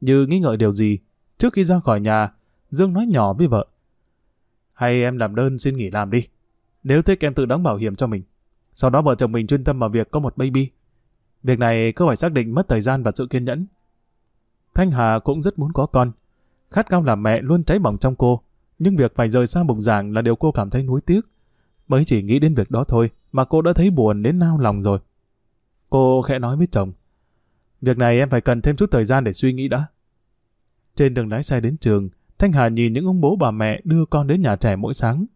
Như nghĩ ngợi điều gì, trước khi ra khỏi nhà, Dương nói nhỏ với vợ. Hay em làm đơn xin nghỉ làm đi. Nếu thích em tự đóng bảo hiểm cho mình. Sau đó vợ chồng mình chuyên tâm vào việc có một baby. Việc này cứ phải xác định mất thời gian và sự kiên nhẫn. Thanh Hà cũng rất muốn có con. Khát khao làm mẹ luôn cháy bỏng trong cô. Nhưng việc phải rời xa bụng giảng là điều cô cảm thấy nuối tiếc. Mới chỉ nghĩ đến việc đó thôi mà cô đã thấy buồn đến nao lòng rồi. Cô khẽ nói với chồng. Việc này em phải cần thêm chút thời gian để suy nghĩ đã. Trên đường lái xe đến trường, Thanh Hà nhìn những ông bố bà mẹ đưa con đến nhà trẻ mỗi sáng.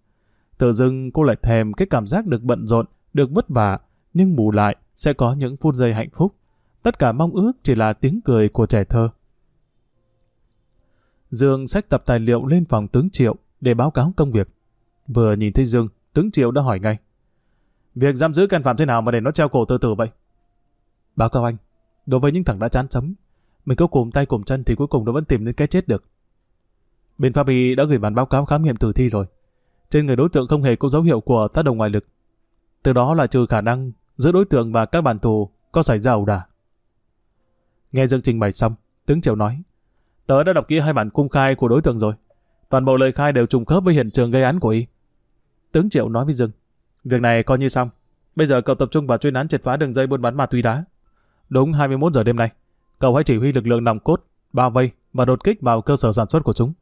Tự dưng cô lại thèm cái cảm giác được bận rộn, được vất vả, nhưng bù lại sẽ có những phút giây hạnh phúc. Tất cả mong ước chỉ là tiếng cười của trẻ thơ. Dương xách tập tài liệu lên phòng tướng Triệu để báo cáo công việc. Vừa nhìn thấy Dương, tướng Triệu đã hỏi ngay. Việc giam giữ can phạm thế nào mà để nó treo cổ tự tử vậy? Báo cáo anh, đối với những thằng đã chán sống, mình có cùng tay cùng chân thì cuối cùng nó vẫn tìm đến cái chết được. Bên pháp y đã gửi bản báo cáo khám nghiệm tử thi rồi. Trên người đối tượng không hề có dấu hiệu của tác động ngoại lực. Từ đó là trừ khả năng giữa đối tượng và các bản tù có xảy ra ẩu đả. Nghe Dương trình bày xong, tướng Triệu nói, tớ đã đọc kỹ hai bản cung khai của đối tượng rồi. Toàn bộ lời khai đều trùng khớp với hiện trường gây án của y. Tướng Triệu nói với Dương, việc này coi như xong. Bây giờ cậu tập trung vào chuyên án triệt phá đường dây buôn bán ma túy đá. Đúng 21 giờ đêm nay, cậu hãy chỉ huy lực lượng nòng cốt, bao vây và đột kích vào cơ sở sản xuất của chúng.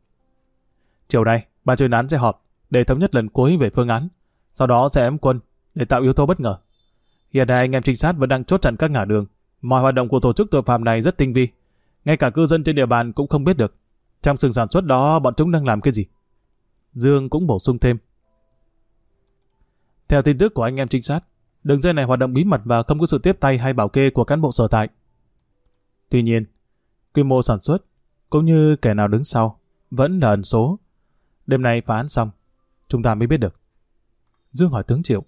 Chiều nay, ban chuyên án sẽ họp để thống nhất lần cuối về phương án. Sau đó sẽ ém quân để tạo yếu tố bất ngờ. Hiện nay anh em trinh sát vẫn đang chốt chặn các ngã đường. Mọi hoạt động của tổ chức tội phạm này rất tinh vi. Ngay cả cư dân trên địa bàn cũng không biết được. Trong sừng sản xuất đó bọn chúng đang làm cái gì? Dương cũng bổ sung thêm. Theo tin tức của anh em trinh sát, đường dây này hoạt động bí mật và không có sự tiếp tay hay bảo kê của cán bộ sở tại. Tuy nhiên, quy mô sản xuất cũng như kẻ nào đứng sau vẫn là ẩn số. Đêm nay phá án xong, chúng ta mới biết được. Dương hỏi tướng Triệu.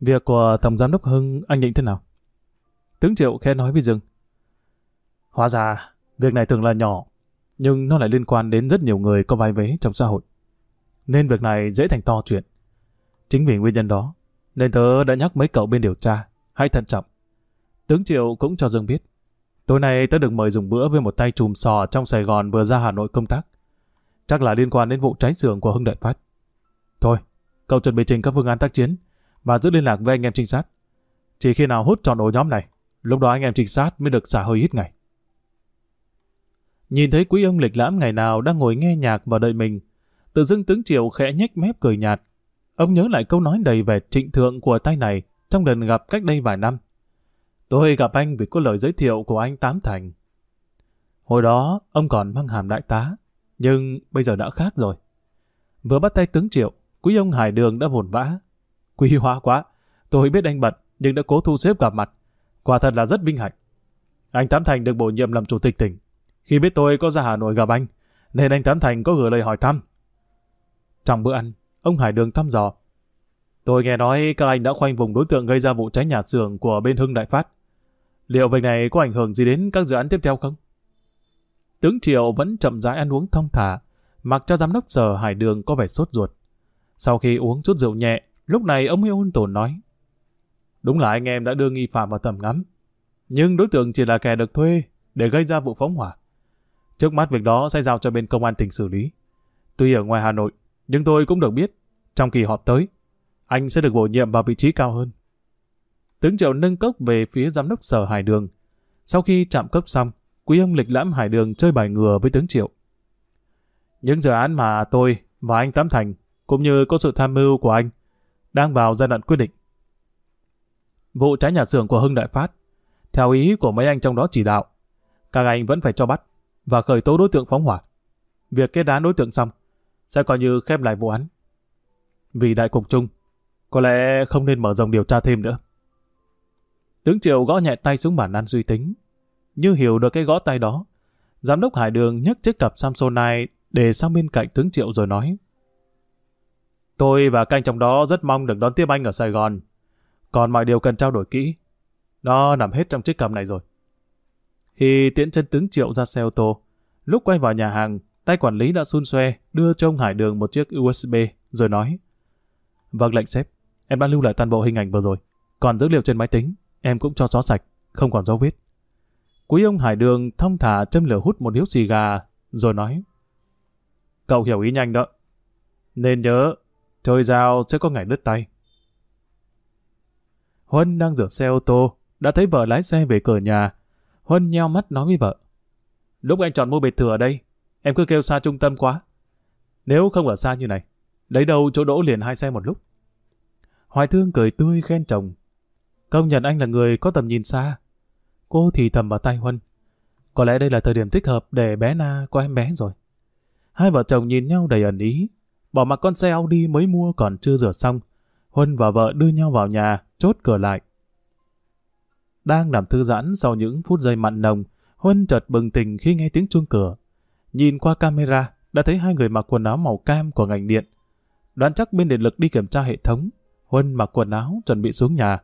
Việc của Tổng Giám đốc Hưng anh định thế nào? Tướng Triệu khe nói với Dương. Hóa ra, việc này thường là nhỏ, nhưng nó lại liên quan đến rất nhiều người có vai vế trong xã hội. Nên việc này dễ thành to chuyện. Chính vì nguyên nhân đó, nên tớ đã nhắc mấy cậu bên điều tra, hãy thận trọng. Tướng Triệu cũng cho Dương biết. Tối nay tớ được mời dùng bữa với một tay chùm sò trong Sài Gòn vừa ra Hà Nội công tác. Chắc là liên quan đến vụ cháy xưởng của Hưng Đại Phát. Thôi, cậu chuẩn bị trình các phương án tác chiến và giữ liên lạc với anh em trinh sát. Chỉ khi nào hút tròn ổ nhóm này, lúc đó anh em trinh sát mới được xả hơi ít ngày. Nhìn thấy quý ông lịch lãm ngày nào đang ngồi nghe nhạc và đợi mình, tự dưng tướng triệu khẽ nhếch mép cười nhạt. Ông nhớ lại câu nói đầy vẻ trịnh thượng của tay này trong lần gặp cách đây vài năm. Tôi gặp anh vì có lời giới thiệu của anh Tám Thành. Hồi đó, ông còn mang hàm đại tá, nhưng bây giờ đã khác rồi. Vừa bắt tay tướng triệu, quý ông Hải Đường đã vồn vã. Quý hóa quá, tôi biết anh bận, nhưng đã cố thu xếp gặp mặt. Quả thật là rất vinh hạnh. Anh Tám Thành được bổ nhiệm làm chủ tịch tỉnh. Khi biết tôi có ra Hà Nội gặp anh, nên anh Tám Thành có gửi lời hỏi thăm. Trong bữa ăn, ông Hải Đường thăm dò. Tôi nghe nói các anh đã khoanh vùng đối tượng gây ra vụ cháy nhà xưởng của bên Hưng Đại Phát. Liệu việc này có ảnh hưởng gì đến các dự án tiếp theo không? Tướng Triệu vẫn chậm rãi ăn uống thông thả, mặc cho giám đốc sở Hải Đường có vẻ sốt ruột. Sau khi uống chút rượu nhẹ, lúc này ông Hiêu Hôn tồn nói. Đúng là anh em đã đưa nghi phạm vào tầm ngắm. Nhưng đối tượng chỉ là kẻ được thuê để gây ra vụ phóng hỏa. Trước mắt việc đó sẽ giao cho bên công an tỉnh xử lý. Tuy ở ngoài Hà Nội, nhưng tôi cũng được biết, trong kỳ họp tới, anh sẽ được bổ nhiệm vào vị trí cao hơn. Tướng Triệu nâng cốc về phía giám đốc sở Hải Đường. Sau khi chạm cấp xong, quý ông lịch lãm Hải Đường chơi bài ngừa với tướng Triệu. Những dự án mà tôi và anh Tám Thành, cũng như có sự tham mưu của anh, đang vào giai đoạn quyết định. Vụ trái nhà xưởng của Hưng Đại Phát, theo ý của mấy anh trong đó chỉ đạo, các anh vẫn phải cho bắt và khởi tố đối tượng phóng hỏa. Việc kết án đối tượng xong, sẽ coi như khép lại vụ án. Vì đại cục chung, có lẽ không nên mở rộng điều tra thêm nữa. Tướng Triệu gõ nhẹ tay xuống bản ăn suy tính. Như hiểu được cái gõ tay đó, giám đốc Hải Đường nhấc chiếc cặp Samsonite để sang bên cạnh tướng Triệu rồi nói. Tôi và canh trong đó rất mong được đón tiếp anh ở Sài Gòn. Còn mọi điều cần trao đổi kỹ. Nó nằm hết trong chiếc cặp này rồi. Khi tiễn chân tướng Triệu ra xe ô tô, lúc quay vào nhà hàng, tay quản lý đã xun xoe đưa cho ông Hải Đường một chiếc USB rồi nói Vâng lệnh sếp, em đã lưu lại toàn bộ hình ảnh vừa rồi. Còn dữ liệu trên máy tính, em cũng cho xóa sạch, không còn dấu vết. Quý ông Hải Đường thông thả châm lửa hút một điếu xì gà, rồi nói Cậu hiểu ý nhanh đó. Nên nhớ, chơi dao sẽ có ngày đứt tay. Huân đang rửa xe ô tô, đã thấy vợ lái xe về cửa nhà. Huân nheo mắt nói với vợ. Lúc anh chọn mua biệt thự ở đây, em cứ kêu xa trung tâm quá. Nếu không ở xa như này, lấy đâu chỗ đỗ liền hai xe một lúc. Hoài Thương cười tươi khen chồng. Công nhận anh là người có tầm nhìn xa. Cô thì thầm vào tay Huân. Có lẽ đây là thời điểm thích hợp để bé Na có em bé rồi. Hai vợ chồng nhìn nhau đầy ẩn ý. Bỏ mặc con xe Audi mới mua còn chưa rửa xong. Huân và vợ đưa nhau vào nhà, chốt cửa lại. Đang nằm thư giãn sau những phút giây mặn nồng, Huân chợt bừng tỉnh khi nghe tiếng chuông cửa. Nhìn qua camera, đã thấy hai người mặc quần áo màu cam của ngành điện. Đoán chắc bên điện lực đi kiểm tra hệ thống. Huân mặc quần áo chuẩn bị xuống nhà.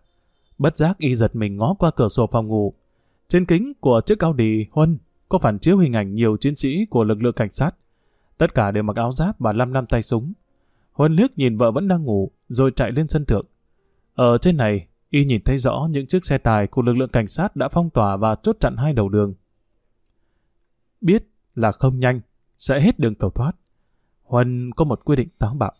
Bất giác y giật mình ngó qua cửa sổ phòng ngủ. Trên kính của chiếc Audi Huân có phản chiếu hình ảnh nhiều chiến sĩ của lực lượng cảnh sát. Tất cả đều mặc áo giáp và lăm năm tay súng. Huân liếc nhìn vợ vẫn đang ngủ, rồi chạy lên sân thượng. Ở trên này, y nhìn thấy rõ những chiếc xe tài của lực lượng cảnh sát đã phong tỏa và chốt chặn hai đầu đường. Biết là không nhanh, sẽ hết đường tàu thoát. Huân có một quyết định táo bạo.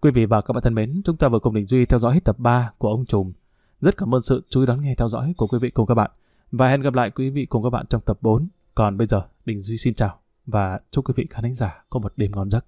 Quý vị và các bạn thân mến, chúng ta vừa cùng Đình Duy theo dõi hết tập 3 của ông Trùm. Rất cảm ơn sự chú ý đón nghe theo dõi của quý vị cùng các bạn. Và hẹn gặp lại quý vị cùng các bạn trong tập 4. Còn bây giờ, Đình Duy xin chào và chúc quý vị khán giả có một đêm ngon giấc.